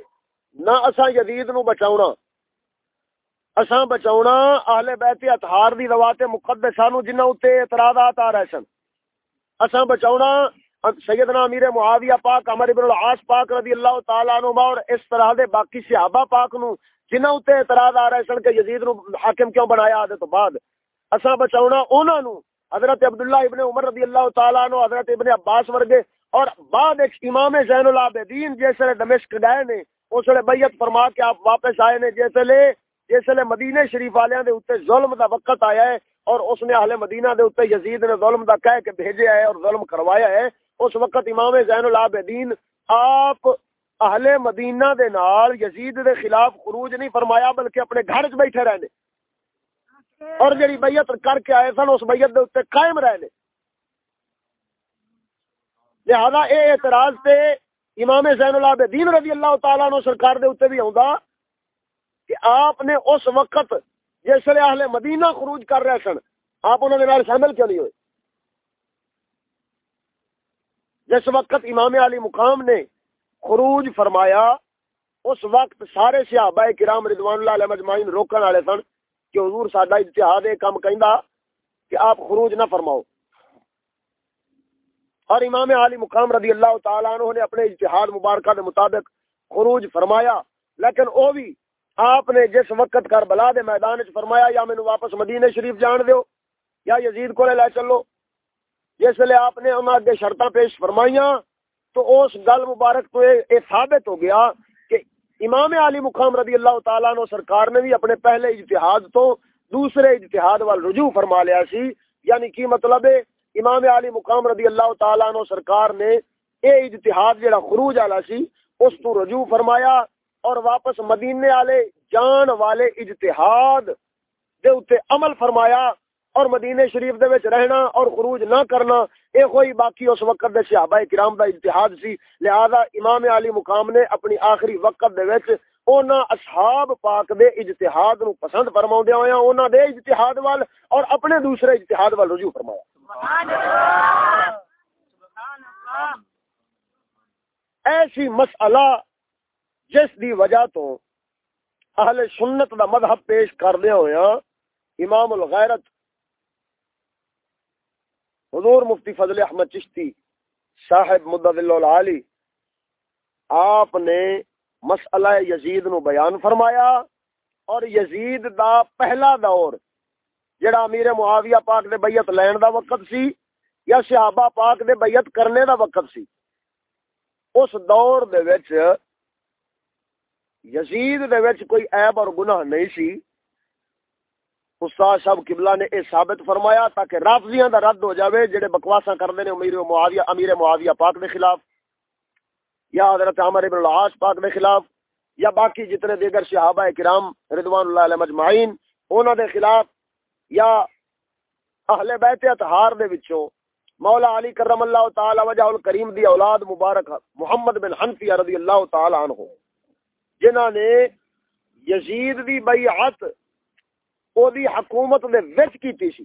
نہ اساں یزید نو بچاونا۔ اساں بچاونا اہل بیت اطہار دی روات مقدسہ نو، جنہاں اوتے اعتراضات آ رہے سن۔ اساں بچاونا سیدنا امیر معاویہ پاک، عمر ابن العاص پاک رضی اللہ تعالی عنہ اور اس طرح دے باقی صحابہ پاک نو، جنہاں اوتے اعتراض آ رہے سن کہ یزید نو حاکم کیوں بنایا آدے تو بعد۔ اساں بچاونا انہاں نو، حضرت عبداللہ ابن عمر رضی اللہ تعالیٰ عنہ، حضرت ابن عباس ورگے اور بعد ایک امام زین العابدین جیسے دمشق گئے نے، اس نے بیعت فرما کے آپ واپس آئے نے جیسے لے جیسے لے مدینہ شریف والے دے اوتے ظلم دا وقت آیا ہے اور اس نے اہل مدینہ دے اوتے یزید نے ظلم دا کہہ کے بھیجے ہے اور ظلم کروایا ہے۔ اس وقت امام زین العابدین آپ اہل مدینہ دے نال یزید دے خلاف خروج نہیں فرمایا، بلکہ اپنے گھر چ بیٹھے رہنے اور جڑی بیعت کر کے آئے سن، اس بیعت دے اوتے قائم رہے نے لہذا اے اعتراض تے امام زین العابدین رضی اللہ تعالیٰ عنہ سرکار دے اوتے بھی ہوندا کہ آپ نے اس وقت جس لیے اہل مدینہ خروج کر رہے سن، آپ انہوں نے شامل کیوں نہیں ہوئے؟ جس وقت امام علی مقام نے خروج فرمایا، اس وقت سارے صحابہ کرام رضوان اللہ علیہ مجمعین روکن والے سن کہ حضور ساڈا اجتہاد کام کہندا کہ آپ خروج نہ فرماؤ۔ اور امام علی مقام رضی اللہ تعالیٰ عنہ نے اپنے اجتہاد مبارکہ دے مطابق خروج فرمایا، لیکن او بھی آپ نے جس وقت کر بلا دے میدان چ فرمایا، یا مینو واپس مدینہ شریف جان دیو، یا یزید کو لے چلو۔ جس لیے آپ نے انہوں اگے شرطاں پیش فرمائیاں، تو اس گل مبارک تو یہ ثابت ہو گیا کہ امام علی مقام رضی اللہ تعالیٰ نو سرکار نے بھی اپنے پہلے اجتہاد تو دوسرے اجتہاد وال رجوع فرما لیا سی۔ یعنی کی مطلب ہے، امام علی مقام رضی اللہ تعالیٰ نو سرکار نے اے اجتہاد جڑا خروج والا سی، اس تو رجوع فرمایا اور واپس مدینے والے جان والے اجتہاد دے اوتے عمل فرمایا۔ اور مدینے شریف دے وچ رہنا اور خروج نہ کرنا، اے کوئی باقی اس وقت دے صحابہ کرام دا اجتہاد سی۔ لہذا امام علی مقام نے اپنی آخری وقت دے وچ اونا اصحاب پاک دے اجتہاد نو پسند فرماوندے ہویا اونا دے اجتہاد وال اور اپنے دوسرے اجتہاد وال رجوع فرمایا۔ سبحان اللہ سبحان اللہ ایسی مسئلہ جس دی وجہ تو اہل سنت دا مذہب پیش کردے ہویا امام الغیرت حضور مفتی فضل احمد چشتی، صاحب مدد العالی آپ نے مسئلہ یزید نو بیان فرمایا اور یزید دا پہلا دور، جڑا امیر معاویہ پاک دے بیعت لین دا وقت سی یا صحابہ پاک دے بیعت کرنے دا وقت سی۔ اس دور دے وچ یزید دے وچ کوئی عیب اور گناہ نہیں سی۔ استاد صاحب قبلہ نے اے ثابت فرمایا تاکہ رافضیاں دا رد ہو جاوے، جڑے بکواساں کردے نے امیر معاویہ امیر معاویہ پاک دے خلاف، یا حضرت عمر ابن العاص پاک دے خلاف، یا باقی جتنے دیگر صحابہ کرام رضوان اللہ علیہ مجمعین، انہاں دے خلاف، یا اہل بیت اطہار دے وچوں، مولا علی کرم اللہ تعالی وجہ الکریم دی اولاد مبارک محمد بن حنفی رضی اللہ تعالی عنہ، جنہاں نے یزید دی بیعت او دی حکومت دے وچ کیتی سی۔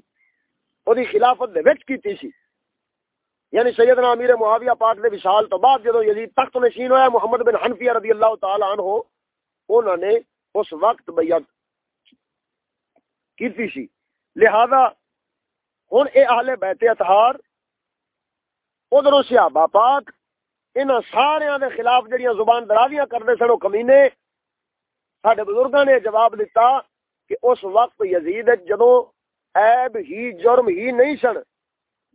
او دی خلافت دے وچ کیتی سی۔ یعنی سیدنا امیر معاویہ پاک دے وصال تو بعد جدوں یزید تخت نشین ہویا، محمد بن حنفی رضی اللہ تعالی عنہ انہوں نے اس وقت بیعت کیتی سی۔ لہذا ہن اے اہل بیت اطہار، ادھر صحابہ پاک ان سارے دے خلاف جڑیاں زبان درازیاں کرتے سن کمینے سڈے بزرگاں نے جواب دیتا کہ اس وقت یزید جدو عیب ہی، جرم ہی نہیں سن،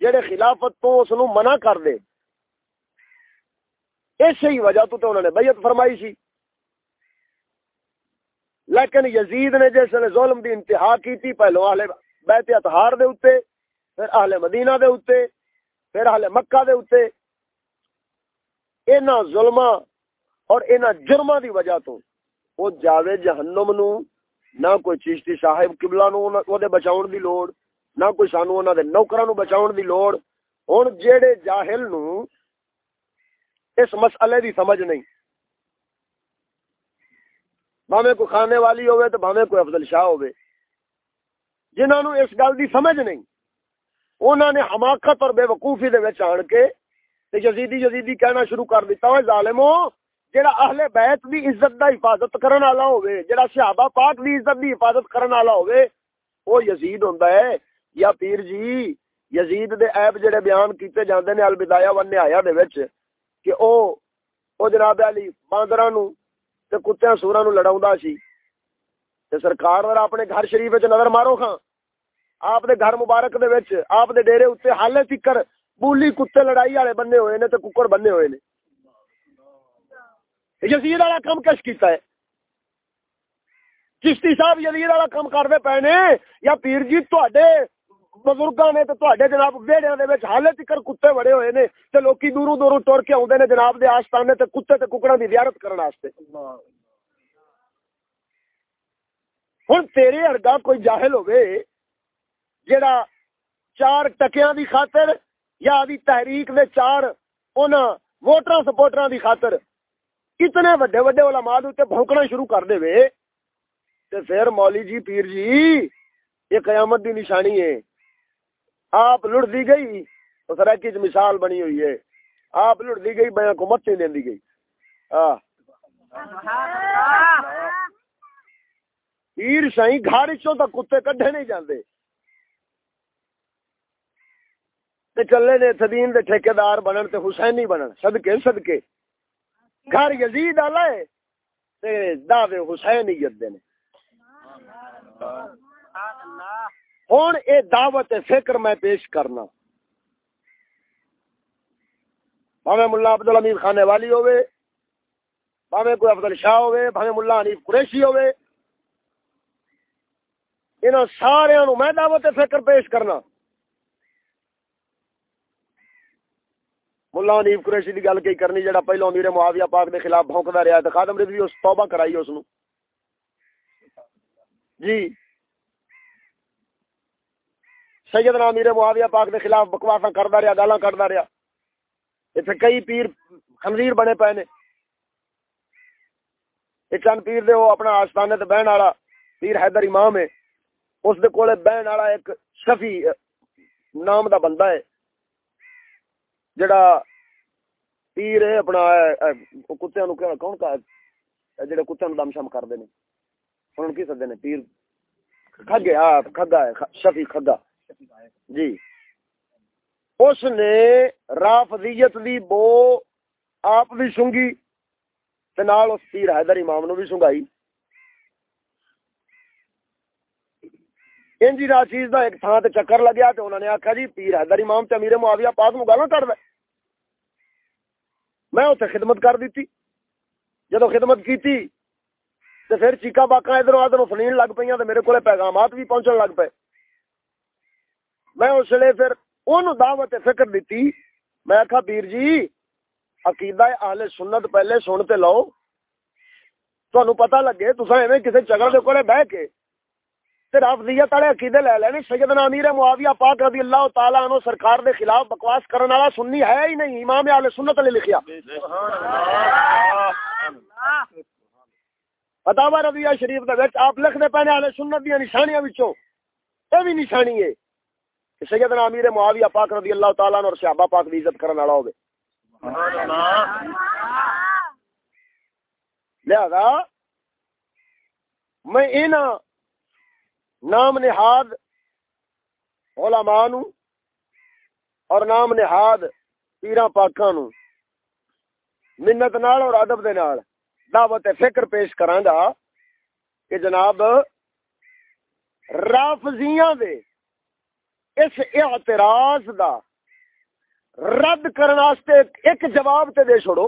جڑے خلافت تو اس نو منع کر دے۔ اسی ہی وجہ تو انہوں نے بیعت فرمائی سی۔ لیکن یزید نے جس نے ظلم دی انتہا کی تھی پہلو اہل بیت اتہار دے اتے پھر اہل مدینہ دے اتے پھر اہل مکہ دے اتے اینا ظلمہ اور اینا جرمہ دی وجہ تو وہ جاوے جہنم نو نہ کوئی چیشتی صاحب قبلہ نو او دے بچاؤن دی لوڑ، نہ کوئی سانو انہاں دے نوکراں نو بچاؤن دی لوڑ۔ ہن جیڑے جاہل نو اس مسئلے دی سمجھ نہیں۔ بھاوے کوئی کھانے والی ہوئے تو بھاوے کوئی افضل شاہ ہوئے جنہاں نو اس گل دی سمجھ نہیں۔ انہاں نے حماقت اور بے وقوفی دے وچ آن کے تے یزیدی یزیدی کہنا شروع کر دیتا۔ ہوئے ظالمو جڑا اہل بیت دی عزت دا حفاظت کرن والا ہوئے جڑا صحابہ پاک دی عزت دی حفاظت کرن والا ہوئے او یزید ہوندا ہے۔ یا پیر جی یزید دے عیب جڑے بیان کیتے جاندے نے، البدایہ و نہایا دے وچ، کہ او او جناب علی باندراں نو تے کتےاں سوراں نو لڑاوندا سی۔ تے سرکار ذرا اپنے گھر شریف وچ نظر مارو خاں آپ دے گھر مبارک دے وچ، آپ دے ڈیرے اوتے حالے تکر بولی کتے لڑائی والے بننے ہوئے نے تے ککڑ بننے ہوئے نے۔ یزید والا کم کش کیتا ہے۔ چشتی صاحب یزید والا کم کرتے پے نے یا پیر جی تے بزرگاں نے تے جناب ویڑیاں دے وچ حالے تکر کتے بڑے ہوئے نے تے لوکی دوروں دوروں ٹر کے آوندے نے جناب دے آستانے تے کتے تے ککڑاں دی زیارت کرن واسطے۔ ہن تیرے ارگا کوئی جاہل ہوے جڑا چار ٹکیاں دی خاطر یا دی تحریک دے چار انہاں ووٹراں سپورٹراں دی خاطر اتنے وڈے وڈے علماء دے بھونکنا شروع کر دے وے۔ تے پھر مولی جی پیر جی یہ قیامت دی نشانی ہے۔ آپ لڑ دی گئی، تو سرکی چ مثال بنی ہوئی ہے۔ آپ لڑ دی گئی، بیاں کو مت دین دی گئی۔ پیر سائی گھر چوں تک کتے کڈھے نہیں جاندے۔ تے چلے نے صدین دے ٹھیکیدار بنن تے حسینی بنن۔ صدقے صدقے۔ گھر یزید والا ہے تے دعوے حسینیت دے نے۔ ہوں اے دعوت فکر میں پیش کرنا۔ بھاوے ملا عبد الحمید خانے والی ہوئے بھاوے کوئی افضل شاہ ہوئے بھاوے ملا حنیف قریشی ہوئے انہاں سارے میں دعوت فکر پیش کرنا۔ ملا نیب قریشی دی گل کی کرنی، جڑا پہلو امیر معاویہ پاک دے خلاف بھونکدا رہا تے خادم رضوی اس توبہ کرائی اس نو۔ جی۔ سیدنا امیر معاویہ پاک دے خلاف بکواساں کردا رہا گالاں کڈدا رہا ایتھے کئی پیر خنزیر بنے پے نے۔ ایک چند پیر دے وہ اپنا آستانے تے بہن والا پیر حیدر امام ہے۔ اس دے کولے بہن والا ایک شفی نام دا بندہ ہے۔ جڑا پیر ہے اپنا کتوں کون کا جڑے کتوں دم شم کرتے ہیں انہوں کی سدے نے پیر کھگے ہاں کھگا ہے شفی کھگا جی اس نے رافضیت دی بو آپ بھی سنگی تے نال اس پیر حیدر امام نو بھی سنگائی انجی چیز دا ایک تھان تے چکر لگیا تے انہوں نے آکھا جی پیر حیدر امام تے امیر معاویہ پاک نو گالاں کر دے میں اتنے خدمت کر دیتی۔ جدو خدمت کیتی، تے پھر چیکا باکا ادھر ادھر فلین لگ پہ میرے کو پیغامات بھی پہنچن لگ پے میں اس لیے پھر ان دعوت فکر دیتی میں آخا پیر جی عقیدہ اہل سنت پہلے سنتے لو۔ تہن پتا لگے تصا ایویں کسی چگل کے کولے بہ کے رافضیت والے عقیدے لے لینے سیدنا امیر معاویہ پاک رضی اللہ تعالی عنہ سرکار دے خلاف بکواس کرنے والا سنی ہے ہی نہیں۔ امام اہل سنت نے لکھیا۔ فتاوا رضیہ شریف دے وچ آپ لکھ دے پہنے اہل سنت دی نشانیاں وچوں۔ اے بھی نشانی ہے کہ سیدنا امیر معاویہ پاک رضی اللہ تعالی عنہ اور صحابہ پاک دی عزت کرنے والا ہوے لہذا میں انہاں نام نہاد، علماء نو، اور نام نہاد پیرا پاکاں نو۔ منت نال اور ادب دے نال دعوت فکر پیش کراں گا کہ جناب رافضیاں دے اس اعتراض دا رد کرنے واسطے ایک جواب تے دے چھوڑو۔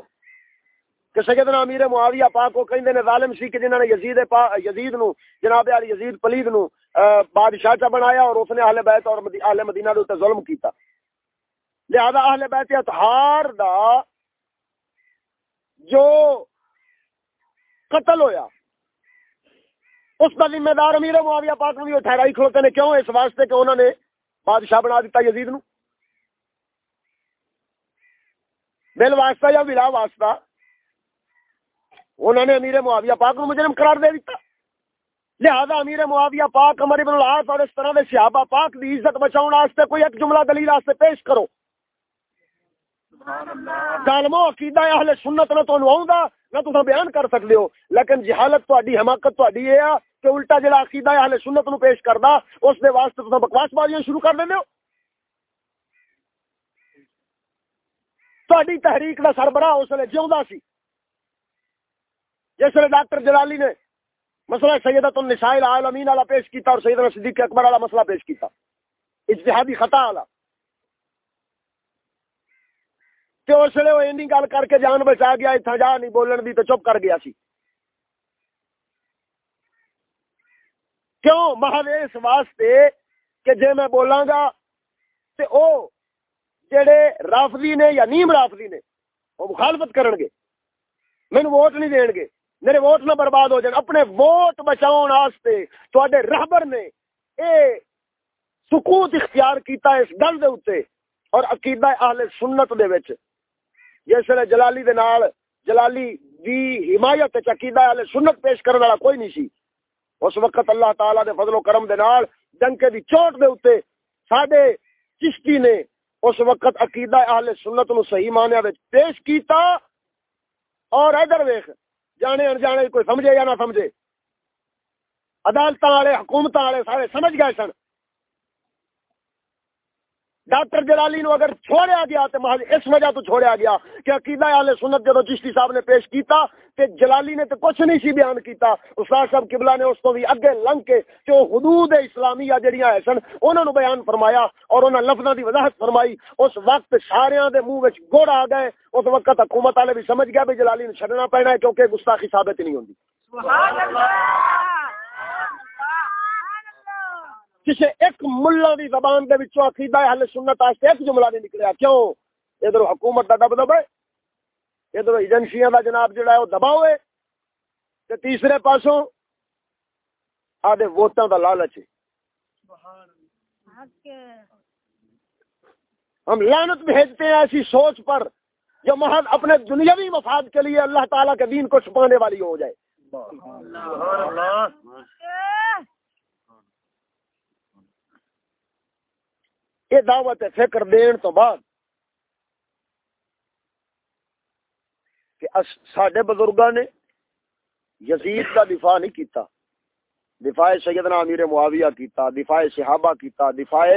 کہ سیدنا امیر معاویہ پاک کو کہندے نے ظالم سی کہ جنہاں نے یزید پا یزید نو، جناب علی یزید پلید نو بادشاہ چا بنایا اور اس نے اہل بیت اور اہل مدینہ دے ظلم کیتا۔ لہذا اہل بیت اطہار دا جو قتل ہویا، اس کا ذمہ دار امیر معاویہ پاک نے ٹھہرائی کھلوتے نے۔ کیوں؟ اس واسطے کہ انہوں نے بادشاہ بنا دیتا یزید نو بل واسطہ یا بلا واسطہ انہوں نے امیر معاویہ پاک نو مجرم قرار دے دیتا۔ لہذا امیر معاویہ پاک، عمر ابن العاص اور اس طرح دے صحابہ پاک دی عزت بچاؤ واسطے کوئی ایک جملہ دلیل واسطے پیش کرو۔ ظالمو عقیدہ اہل سنت نہ تو آؤں نہ تو بیان کر سکتے ہو۔ لیکن جہالت تہاڈی حماقت تہاڈی یہ ہے کہ الٹا جڑا عقیدہ اہل سنت نو پیش کردا، اس دے واسطے تو بکواس بازیاں شروع کر دیندے ہو۔ تہاڈی تحریک دا سربراہ اس لیے جیوندا سی۔ جس ویلے ڈاکٹر جلالی نے مسئلہ سیدت النساء العالمین والا پیش کیتا اور سیدنا صدیق اکبر والا مسئلہ پیش کیتا۔ اجتہادی خطا والا تے اس ویلے وہ اینی گل کر کے جان بچا گیا اتھا جا نہیں بولن دی تو چپ کر گیا سی۔ کیوں؟ محض اس واسطے کہ جے میں بولاں گا تے او جڑے رافضی نے یا نیم رافضی نے، وہ مخالفت کرن گے۔ مینوں ووٹ نہیں دین گے۔ میرے ووٹ نہ برباد ہو جائیں، اپنے ووٹ بچاؤ واسطے تے رہبر نے اے سکوت اختیار کیتا ہے اس گل دے اوتے اور عقیدہ اہل سنت دے وچ۔ جس ویلے جلالی دے نال، جلالی دی حمایت وچ عقیدہ اہل سنت پیش کرنے والا کوئی نہیں سی۔ اس وقت اللہ تعالی دے فضل و کرم دے نال ڈنکے دی چوٹ دے اوتے ساڈے چشتی نے اس وقت عقیدہ اہل سنت نو صحیح معنی وچ پیش کیتا۔ اور ادھر ویکھ جانے انجانے کوئی سمجھے یا نہ سمجھے؟ عدالت والے حکومت والے سارے سمجھ گئے سن۔ ڈاکٹر جلالی نو اگر چھوڑیا گیا تو محض اس وجہ تو چھوڑیا گیا کہ عقیدہ آل سنت جدو چشتی صاحب نے پیش کیتا تے جلالی نے تو کچھ نہیں سی بیان کیتا، استاد صاحب قبلہ نے اس کو بھی اگے لنگ کے جو حدود اسلامیہ جڑیاں ہیں سن انہوں نے بیان فرمایا اور انہوں نے لفظوں دی وضاحت فرمائی۔ اس وقت سارے دے منہ وچ گڑ آ گئے، اس وقت حکومت والے بھی سمجھ گیا بھی جلالی نے چھڈنا پینا ہے کیونکہ گستاخی ثابت نہیں ہوندی۔ سبحان اللہ! کسی ایک ملا دی زبان دے وچوں عقیدہ اہل سنت واسطے ایک جملہ نہیں نکلیا۔ کیوں؟ ادھر حکومت دا دب دب ہے ادھر ایجنسیاں دا جناب جڑا ہے وہ دباؤ ہے تے تیسرے پاسوں آدھے ووٹاں دا لالچ ہے۔ ہم لعنت بھیجتے ہیں ایسی سوچ پر جو محض اپنے دنیاوی مفاد کے لیے اللہ تعالیٰ کے دین کو چھپانے والی ہو جائے۔ یہ دعوت فکر دین تو بعد۔ کہ سڈے بزرگاں نے یزید کا دفاع نہیں کیتا، دفاع سیدنا امیر معاویہ کیتا، دفاع صحابہ کیتا، دفاع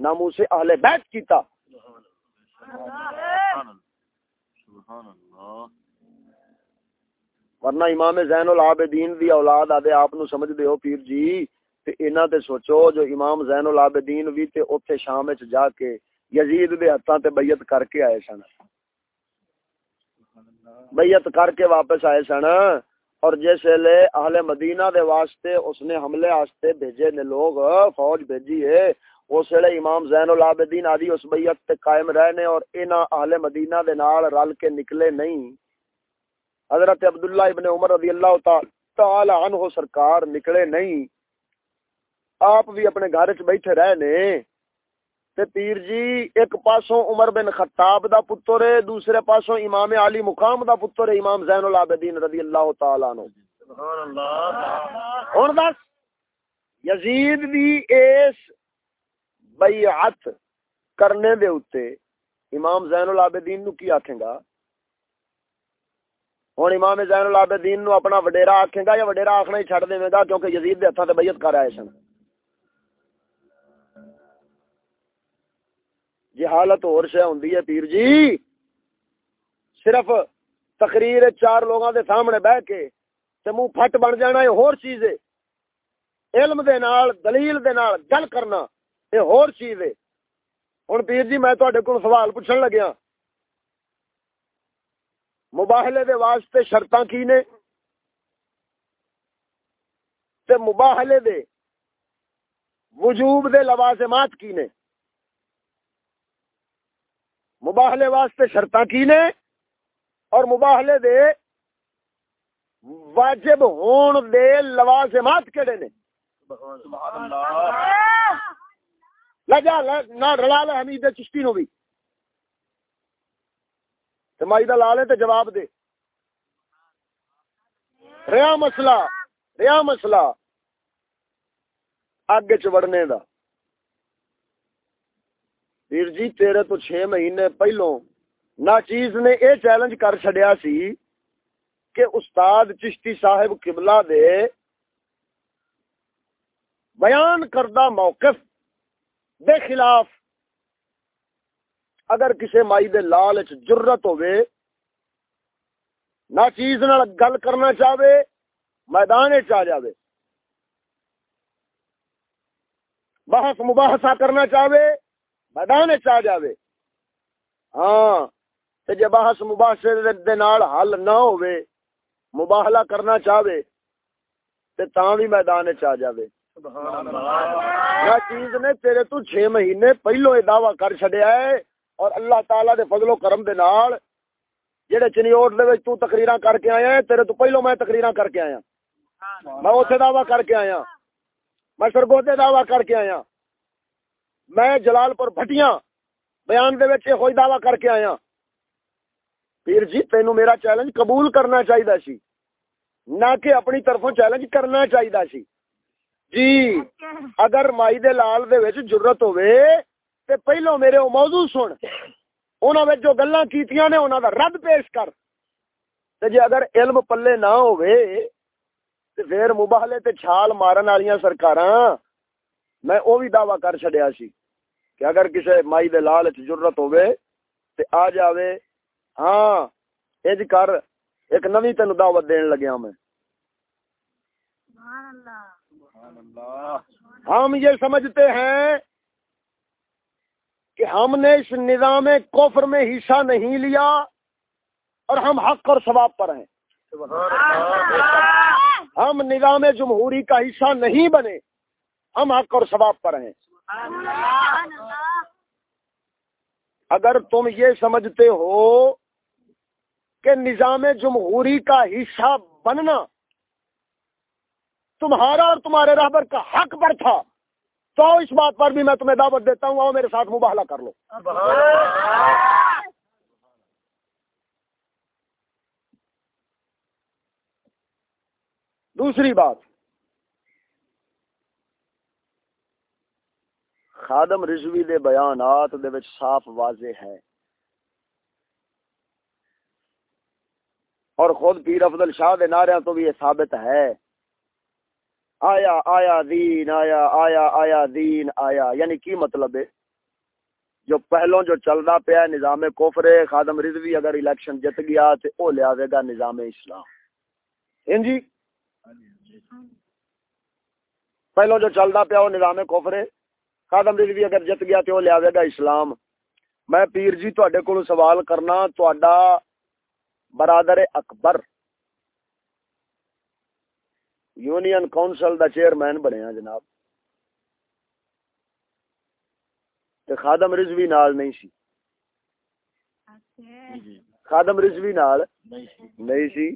نامو سے اہل بیت کیتا۔ ورنہ امام زین العابدین دی اولاد آدھے آپ نو سمجھ دے ہو پیر جی۔ تے انہاں تے سوچو جو امام زین العابدین وی تے اوتھے شام وچ جا کے یزید دے ہتھاں تے بیعت کر کے آئے سن۔ بیعت کر کے واپس آئے سن اور جس ویلے اہل مدینہ دے واسطے اس نے حملے واسطے بھیجے نے لوگ، فوج بھیجی ہے، اس ویلے امام زین العابدین آدی اس بیعت تے قائم رہنے اور انہاں اہل مدینہ دے نال رل کے نکلے نہیں۔ حضرت عبداللہ ابن عمر رضی اللہ تعالی عنہ سرکار نکلے نہیں۔ آپ بھی اپنے گھر چ بیٹھے رہے نے تے پیر جی ایک پاسوں عمر بن خطاب دا پتر ہے دوسرے پاسوں امام علی مقام دا پتر ہے امام زین العابدین رضی اللہ تعالی عنہ۔ سبحان اللہ۔ ہن دس یزید دی اس بیعت کرنے دے اوتے امام زین العابدین نو کی آکھیں گا؟ ہن امام زین العابدین نو اپنا وڈیرا آکھیں گا یا وڈیرا آکھنا ہی چھڑ دے گا کیونکہ یزید دے ہتھاں تے بیعت کر آئے سن۔ جی حالت اور شہ ہوں پیر جی؟ صرف تقریر چار لوگوں دے سامنے بہ کے تے منہ پھٹ بن جانا یہ ہور چیز ہے۔ علم دے نال، دلیل دے نال گل کرنا، یہ ہور چیز ہے۔ ہوں پیر جی میں تے کو سوال پوچھن لگیا مباہلے دے واسطے شرطاں کی نے؟ تے مباہلے دے وجوب دے لوازمات کی نے؟ مباہلے واسطے شرط کی نے؟ اور مباہلے دے واجب ہون دے لوازمات کہڑے نے؟ لجا نہ رلا لے حمید چشتی نو بھی۔ مائی دا لا لے تے جواب دے۔ ریا مسئلہ ریا مسئلہ۔ اگ چڑنے دا۔ ویر جی تیرے تو چھ مہینے پہلو نہ چیز نے یہ چیلنج کر چڈیا سی کہ استاد چشتی صاحب قبلہ دے بیان کردہ موقف دے خلاف اگر کسی مائی دے لال جرت ہوئے نہ چیز نہ گل کرنا چاہے میدان چاہ جاوے بحث مباحثہ کرنا چاہے میدان چ جاوے۔ ہاں تے جے بحث مباحثے دے نال حل نہ ہوے مباہلہ کرنا چاہے تے تاں بھی میدان چ جاوے۔ اللہ چیز نے تیرے تو 6 مہینے پہلو یہ دعویٰ کر چھڈیا ہے اور اللہ تعالی دے فضل و کرم دے نال جڑے چنیوٹ دے وچ تو تقریراں کر کے آیا ہے تیرے تو پہلو میں تقریراں کر کے آیا۔ میں اوتھے دعویٰ کر کے آیا۔ میں سرگودے دعویٰ کر کے آیا۔ میں جلال پور بھٹیاں بیان دے وچ کوئی دعویٰ کر کے آیا۔ پیر جی تینو میرا چیلنج قبول کرنا چاہیے سی۔ نہ کہ اپنی طرفوں چیلنج کرنا چاہیے سی۔ جی اگر مائی دے لال دے وچ ضرورت ہوے تے پہلو میرے او موضوع سن۔ انہاں وچ جو گلاں کیتیاں نے، انہاں دا رد پیش کر۔ تے جے اگر علم پلے نہ ہوے تے پھر مباہلے تے چھال مارن والیاں سرکاراں میں وہ بھی دعوی کر چڈیا سی کہ اگر کسی مائی دے لال ضرورت ہوے تے آ جاوے ہاں اج کر ایک نوی تین دعوت دین لگیا میں۔ ہم یہ سمجھتے ہیں کہ ہم نے اس نظام کوفر میں حصہ نہیں لیا اور ہم حق اور ثواب پر ہیں۔ ہم نظام جمہوری کا حصہ نہیں بنے۔ ہم حق اور ثواب پر ہیں۔ اگر تم یہ سمجھتے ہو کہ نظام جمہوری کا حصہ بننا تمہارا اور تمہارے رہبر کا حق پر تھا، تو اس بات پر بھی میں تمہیں دعوت دیتا ہوں، آؤ میرے ساتھ مباہلہ کر لو۔ دوسری بات۔ خادم رضوی دے بیانات دے وچ صاف واضح ہے۔ اور خود پیر افضل شاہ دے نعرے تو بھی یہ ثابت ہے۔ آیا آیا دین، آیا آیا آیا دین، آیا۔ یعنی کی مطلب ہے؟ جو پہلوں جو چلدا پیا نظام کفر، خادم رضوی اگر الیکشن جت گیا تے او لے آوے گا نظام اسلام۔ ہیں جی؟ پہلوں جو چلدا پیا وہ نظام کفر ہے خادم بھی اگر جت گیا تو لیا گا اسلام میں پیر جی تے کو سوال کرنا تا برادر اکبر یونین کونسل دا چیئرمین بنیا جناب تے خادم رضوی نال نہیں سی خادم رضوی نال نہیں سی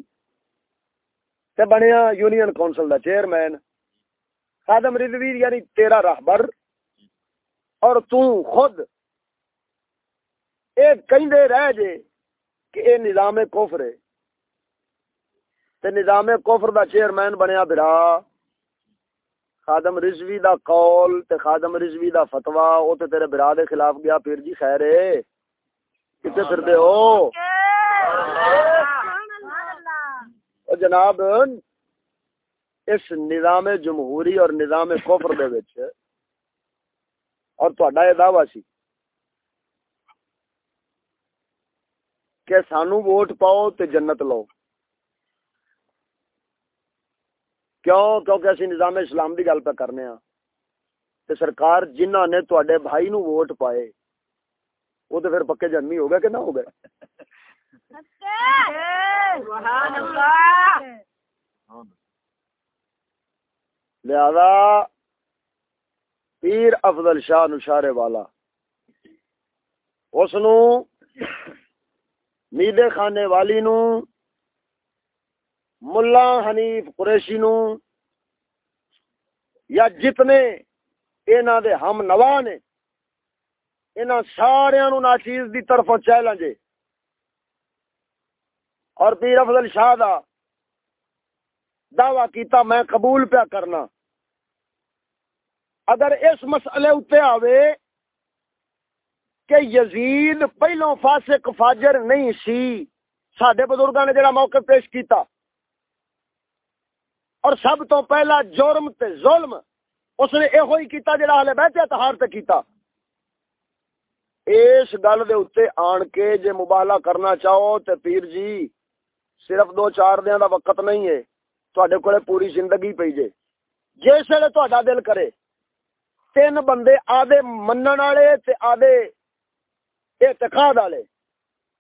تے بنیا یونین کونسل دا چیئرمین خادم رضوی یعنی تیرا رہبر اور تو خود ایک کہیں رہ جے کہ اے نظام کفر ہے۔ تے نظام کفر دا چیئرمین بنیا برا خادم رضوی دا قول تے خادم رضوی دا فتوا او تے تیرے برا دے خلاف گیا۔ پھر جی خیر ہے۔ کتے پھر دے ہو۔ او جناب، اس نظام جمہوری اور نظام کفر دے وچ اور تہاڈا یہ دعوی سی کہ سانو ووٹ پاؤ تے جنت لو۔ کیوں؟ کیونکہ اسی نظام اسلام دی گل پہ کرنے ہاں۔ تے سرکار جنہ نے تواڈے بھائی نو ووٹ پائے وہ تو پھر پکے جنمی ہو گئے کہ نہ ہو گئے؟ لہذا پیر افضل شاہ نشارے والا۔ اس نو، میدے خانے والی نو، ملا حنیف قریشی نو، یا جتنے اینا دے ہم نوا نے، اینا سارے نو ناچیز دی طرفوں چیلنجے اور پیر افضل شاہ دا دعویٰ کیتا میں قبول پیا کرنا۔ اگر اس مسئلے اتے آوے کہ یزید پہلوں فاسق فاجر نہیں سی، ساڈے بزرگاں نے جڑا موقع پیش کیتا۔ اور سب تو پہلا جرم تے ظلم اس نے یہ ہوئی کیتا جڑا ہلے بیٹھے تہار تے کیتا۔ اس گل دے اوتے آن کے جے مباہلہ کرنا چاہو تے پیر جی صرف دو چار دیاں دا وقت نہیں ہے، تواڈے کولے پوری زندگی پئی جے۔ جس ویلے تہاڈا دل کرے تین بندے آدھے منن والے تے آدھے اعتقاد والے۔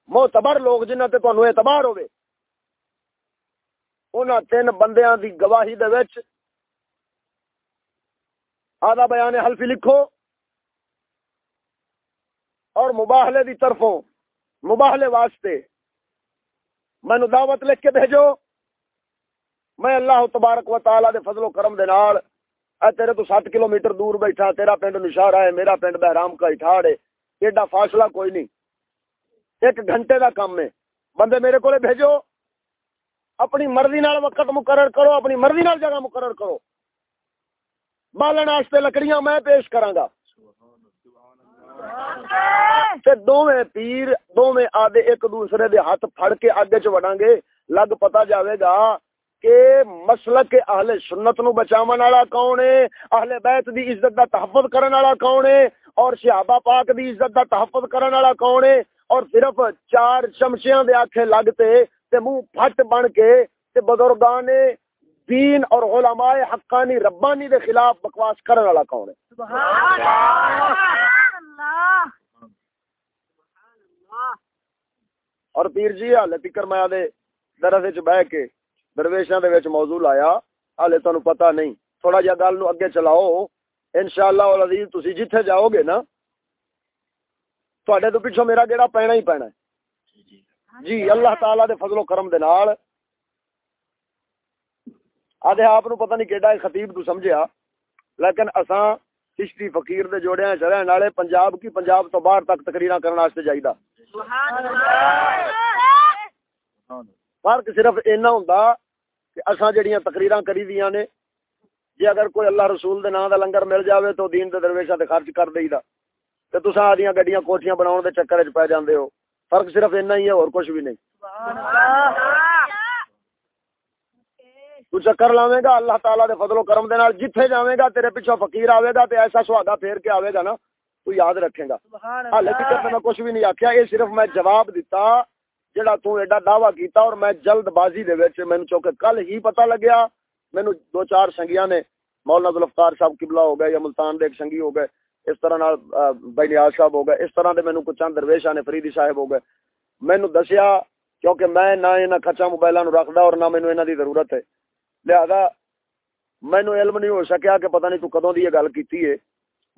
معتبر لوگ جنہاں تے تانوں اعتبار ہوے انہاں تین بندیاں دی گواہی دے وچ آدھا بیان حلفی لکھو اور مباہلے دی طرفوں مباہلے واسطے مینو دعوت لکھ کے بھیجو۔ میں اللہ تبارک و تعالی دے فضل و کرم دے نال تیرے تو سات کلو میٹر دور بیٹھا، تیرا پنڈ نشارا ہے، میرا پنڈ بہرام کا اٹھاڑ ہے، ایڈا فاصلہ کوئی نہیں۔ ایک گھنٹے دا کام ہے۔ بندے میرے کو بھیجو۔ اپنی مرضی نال وقت مقرر کرو، اپنی مرضی نال جگہ مقرر کرو۔ بالن واسطے لکڑیاں میں پیش کراں گا تے دوویں پیر، دوویں آدھے ایک دوسرے دے ہاتھ پھڑ کے اگے چ وڑاں گے لگ پتا جاوے گا کہ مسلک اہل سنت نو بچاون والا کون ہے؟ اہل بیت دی عزت دا تحفظ کرن والا کون ہے؟ اور صحابہ پاک دی عزت دا تحفظ کرن والا کون ہے؟ اور صرف چار چمچیاں دے آکھے لگتے تے منہ پھٹ بن کے تے بزرگان دین اور علماء حقانی ربانی دے خلاف بکواس کرن والا کون ہے؟ سبحان اللہ اور پیر جی حال فکر میں دے درس وچ بیٹھ کے درویشاں دے وچ موضوع لایا حالے تانوں پتہ نہیں۔ تھوڑا جہا گل نو اگے چلاؤ۔ انشاءاللہ العزیز تسی جتھے جاؤ گے نا، تواڈے تو پیچھے میرا گیڑا پینا ہی پینا ہے۔ جی اللہ تعالی دے فضل و کرم دے نال۔ آدھے آپ نو پتہ نہیں کیڑا خطیب تو سمجھیا۔ لیکن اساں چشتی فقیر دے جوڑے چرے نالے پنجاب کی پنجاب تو باہر تک تقریرا کرنے واسطے جائیدا فرق صرف اینا ہوندا کہ اساں جڑیاں تقریرا کری دیاں نے جی اگر کوئی اللہ رسول دے نام دا لنگر مل جاوے تو دین دے درویشاں تے خرچ کر دیدا تے تساں آدیاں گڈیاں کوٹھیاں بناون دے چکر وچ پے جاندے ہو۔ فرق صرف اتنا ہی ہے اور کچھ بھی نہیں۔ تو چکر لاوے گا اللہ تعالیٰ دے فضل و کرم دے نال جتھے جاوے گا تیرے پیچھے فقیر آوے گا تے ایسا سہاگا پھیر کے آوے گا نا تو یاد رکھے گا۔ حالے تک میں کچھ بھی نہیں آکھیا یہ صرف میں جواب دیتا جڑا تو ایڈا دعویٰ کیتا اور میں جلد بازی دے وچ مینوں چونکہ کل ہی پتہ لگیا مینوں دو چار سنگیاں نے، مولانا ذوالفقار صاحب قبلہ ہو گئے، یا ملتان دے ایک سنگی ہو گئے، اس طرح نال بھائی نیاز صاحب ہو گئے، اس طرح دے مینوں کچھ چند درویش آنے، فریدی صاحب ہو گئے۔ مینوں دسیا، کیونکہ میں نہ انہاں کچا موبائلاں نو رکھدا اور نہ مینوں انہاں دی ضرورت ہے۔ لہذا مینوں علم نہیں ہو سکیا کہ پتہ نہیں تو کدوں دی یہ گل کیتی ہے۔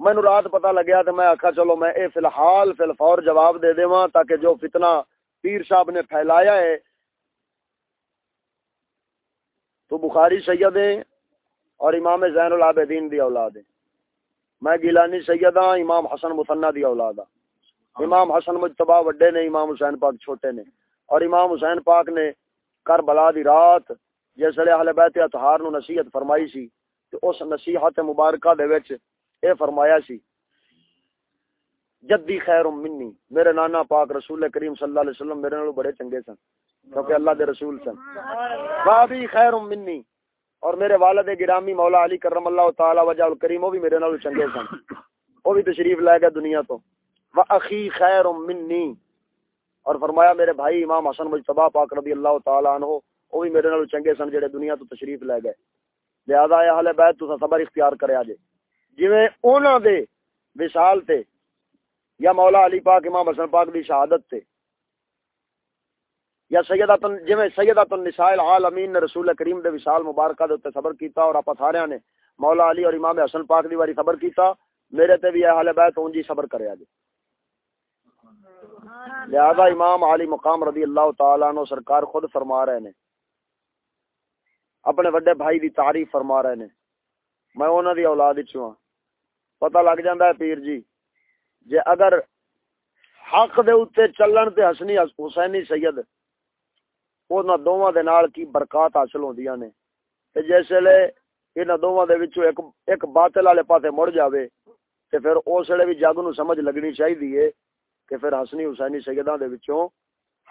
مینوں رات پتہ لگیا تے میں آکھا چلو میں اے فی الحال، فی الفور جواب دے دیواں تاکہ جو فتنہ پیر صاحب نے پھیلایا ہے۔ تو بخاری سید اور امام زین العابدین دی اولاد ہے میں گیلانی سیدہ ہاں، امام حسن مثنہ دی اولاد ہاں۔ امام حسن مجتبہ وڈے نے امام حسین پاک چھوٹے نے۔ اور امام حسین پاک نے کربلا دی رات جسے اہل بیت اطہار نو نصیحت فرمائی سی۔ تے اس نصیحت مبارکہ دے وچ اے فرمایا سی جدی خیر منی۔ میرے نانا پاک رسول کریم صلی اللہ علیہ وسلم میرے نالوں بڑے چنگے سن، کیونکہ اللہ دے رسول سن۔ بابی خیر منی۔ اور میرے والد گرامی مولا علی کرم اللہ تعالی وجہ الکریم، وہ بھی میرے نالوں چنگے سن۔ وہ بھی تشریف لے گئے دنیا تو۔ واخی خیر منی۔ اور فرمایا میرے بھائی امام حسن مجتبی پاک رضی اللہ تعالی عنہ، وہ بھی میرے نالوں چنگے سن جڑے دنیا تو تشریف لے گئے۔ لہذا اے اہل بیت تو صبر اختیار کریا جے جویں انہاں دے وصال تے یا مولا علی پاک، امام حسن پاک دی شہادت تے۔ یا سیداتن، جویں سیداتن النساء العالمین نے رسول کریم دے وصال مبارکہ دے تے صبر کیتا اور اپا سارے نے مولا علی اور امام حسن پاک دی واری صبر کیتا، میرے تے بھی اہل بیت اونجی صبر کریا جی لہذا امام علی مقام رضی اللہ تعالی عنہ سرکار خود فرما رہے نے۔ اپنے وڈے بھائی دی تعریف فرما رہے نے۔ میں انہاں دی اولاد وچوں ہاں پتہ لگ جاندا ہے پیر جی جے اگر حق دے اوتے چلن تے حسنی حسینی سید انہاں دوواں دے نال کی برکات حاصل ہوندیاں نے۔ تے جیسے لے انہاں دوواں دے وچوں ایک ایک باطل والے پاسے مڑ جاوے، تے پھر اس ویلے بھی جگ نو سمجھ لگنی چاہیے کہ پھر حسنی حسینی سیداں دے وچوں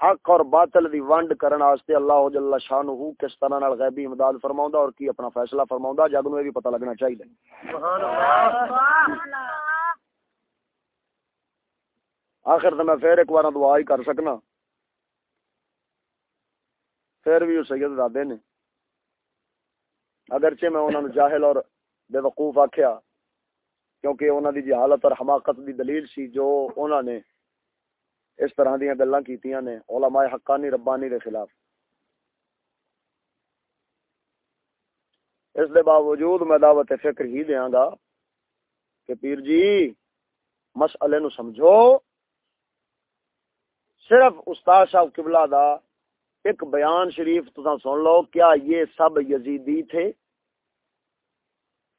حق اور باطل دی ونڈ کرن واسطے اللہ جل شانہ کس طرح نال غیبی امداد فرماوندا اور کی اپنا فیصلہ فرماوندا جگ نو بھی پتہ لگنا چاہیے سبحان اللہ۔ آخر تو میں پھر ایک بار دعا ہی کر سکنا۔ پھر بھی سید دادے نے۔ اگرچہ میں انہوں نے جاہل اور بے وقوف آخیا کیونکہ انہوں دی جی جہالت اور حماقت دی دلیل سی جو انہوں نے اس طرح دیا گلا کی علماء حقانی ربانی دے خلاف۔ اس دے باوجود میں دعوت فکر ہی دیاں گا کہ پیر جی مسئلے نو سمجھو۔ صرف استاد صاحب قبلہ دا ایک بیان شریف تو سن لو، کیا یہ سب یزیدی تھے؟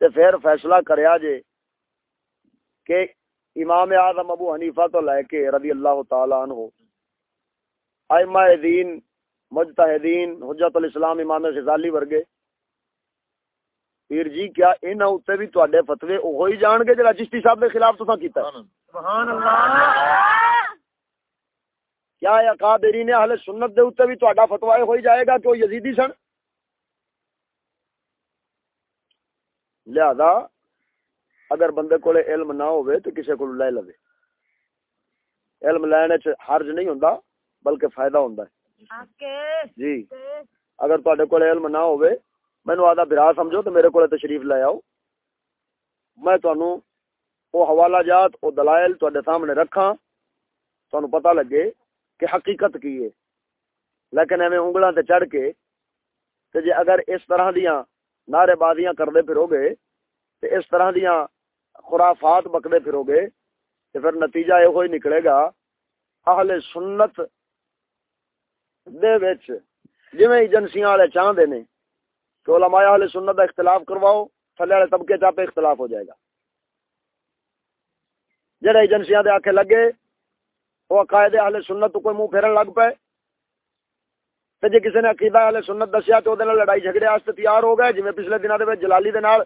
تے پھر فیصلہ کریا جے کہ امام اعظم ابو حنیفہ تو لے کے رضی اللہ تعالی عنہ، ائمہ دین، مجتہدین، حجت الاسلام امام غزالی ورگے۔ پیر جی کیا انہاں اوتے بھی تواڈے فتوی اوہی جان گے جڑا چشتی صاحب دے خلاف تساں کیتا سبحان اللہ۔ کیا اکابرین اہل سنت دے اوتے بھی تہاڈا فتوا ہوئی جائے گا کہ وہ یزیدی سن؟ لہذا اگر بندے کو علم نہ ہوئے تو کسے کو لے لوے۔ علم لینے چ حرج نہیں ہوندا بلکہ فائدہ ہوندا ہے۔ جی۔ اگر تہاڈے کو علم نہ ہوئے مینوں آدھا برا سمجھو تو میرے کو تشریف لے آؤ۔ میں تانوں وہ حوالہ جات وہ دلائل تہاڈے سامنے رکھاں تانوں پتہ لگے کہ حقیقت کی ہے۔ لیکن ایویں انگلاں تے چڑھ کے تے جے اگر اس طرح دیاں نعرے بازیاں کردے پھرو گے تے اس طرح دیاں خرافات بکدے پھرو گے تے پھر نتیجہ یہ ہوئی نکلے گا۔ اہل سنت دے وچ جویں ایجنسیاں والے چاہندے نے کہ علماء اہل سنت دا اختلاف کرواؤ، تھلے والے طبقے چاپے اختلاف ہو جائے گا۔ جڑے ایجنسیاں دے آکھے لگے وہ عقائد اہل سنت تو کوئی منہ پھیرن لگ پائے تے جے کسی نے عقیدہ اہل سنت دسیا تو دے لڑائی جھگڑے واسطے تیار ہو گئے، جویں پچھلے دنوں دے جلالی دے نال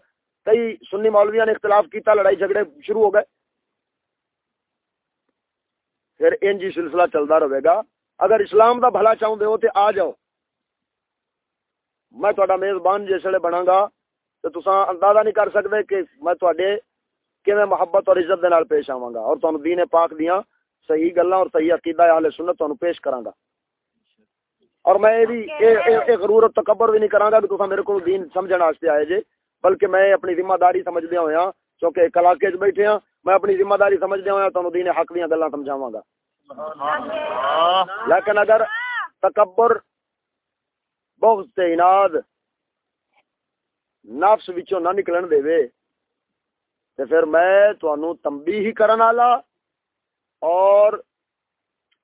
کئی سنی مولویاں نے اختلاف کیتا، لڑائی جھگڑے شروع ہو گئے۔ پھر ان جی سلسلہ چلتا رہے گا۔ اگر اسلام دا بھلا چاہتے ہو تے آ جاؤ۔ میں تہاڈا میزبان جسے بنا گا تو تساں اندازہ نہیں کر سکتے کہ میں تہاڈے کیویں محبت اور عزت دے نال پیش آواں گا۔ اور تانوں دین پاک دیاں صحیح گلا اور صحیح عقیدہ اہل سنت تانوں پیش کراں گا۔ اور میں بھی اے غرور اور تکبر بھی نہیں کراں گا کہ تساں میرے کو دین سمجھن واسطے آئے جے بلکہ میں اپنی ذمہ داری سمجھدے ہویا کیونکہ ایک علاقے وچ بیٹھے ہاں میں اپنی ذمہ داری سمجھدے ہویا تانوں دین حق دیاں گلاں سمجھاواں گا۔ لیکن اگر تکبر بغض تے اناد نفس وچوں نہ نکلن دے وے تے پھر میں تانوں تنبیہ کرن والا اور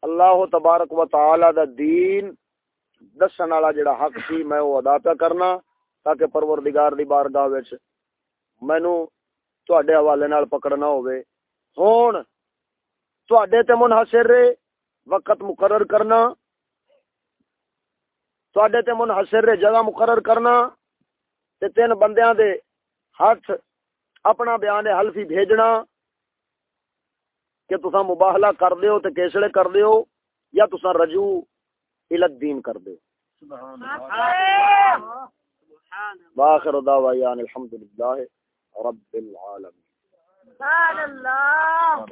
اللہ تبارک و تعالی دا دین دسن والا جڑا حق سی، میں وہ ادا پہ کرنا تاکہ پروردگار دی بارگاہ وچ مینوں تواڈے حوالے نال پکڑنا ہوے ہن تواڈے تے منحصر رے وقت مقرر کرنا، تواڈے تے منحصر رے جگہ مقرر کرنا، تے تین بندیاں دے ہاتھ اپنا بیان حلفی بھیجنا کہ تسا مباہلا کر دیو تے کیسڑے کر دیو یا تسا رجوع الدین کر دیو۔ باخر دعوان الحمدللہ رب العالمین۔ سبحان اللہ۔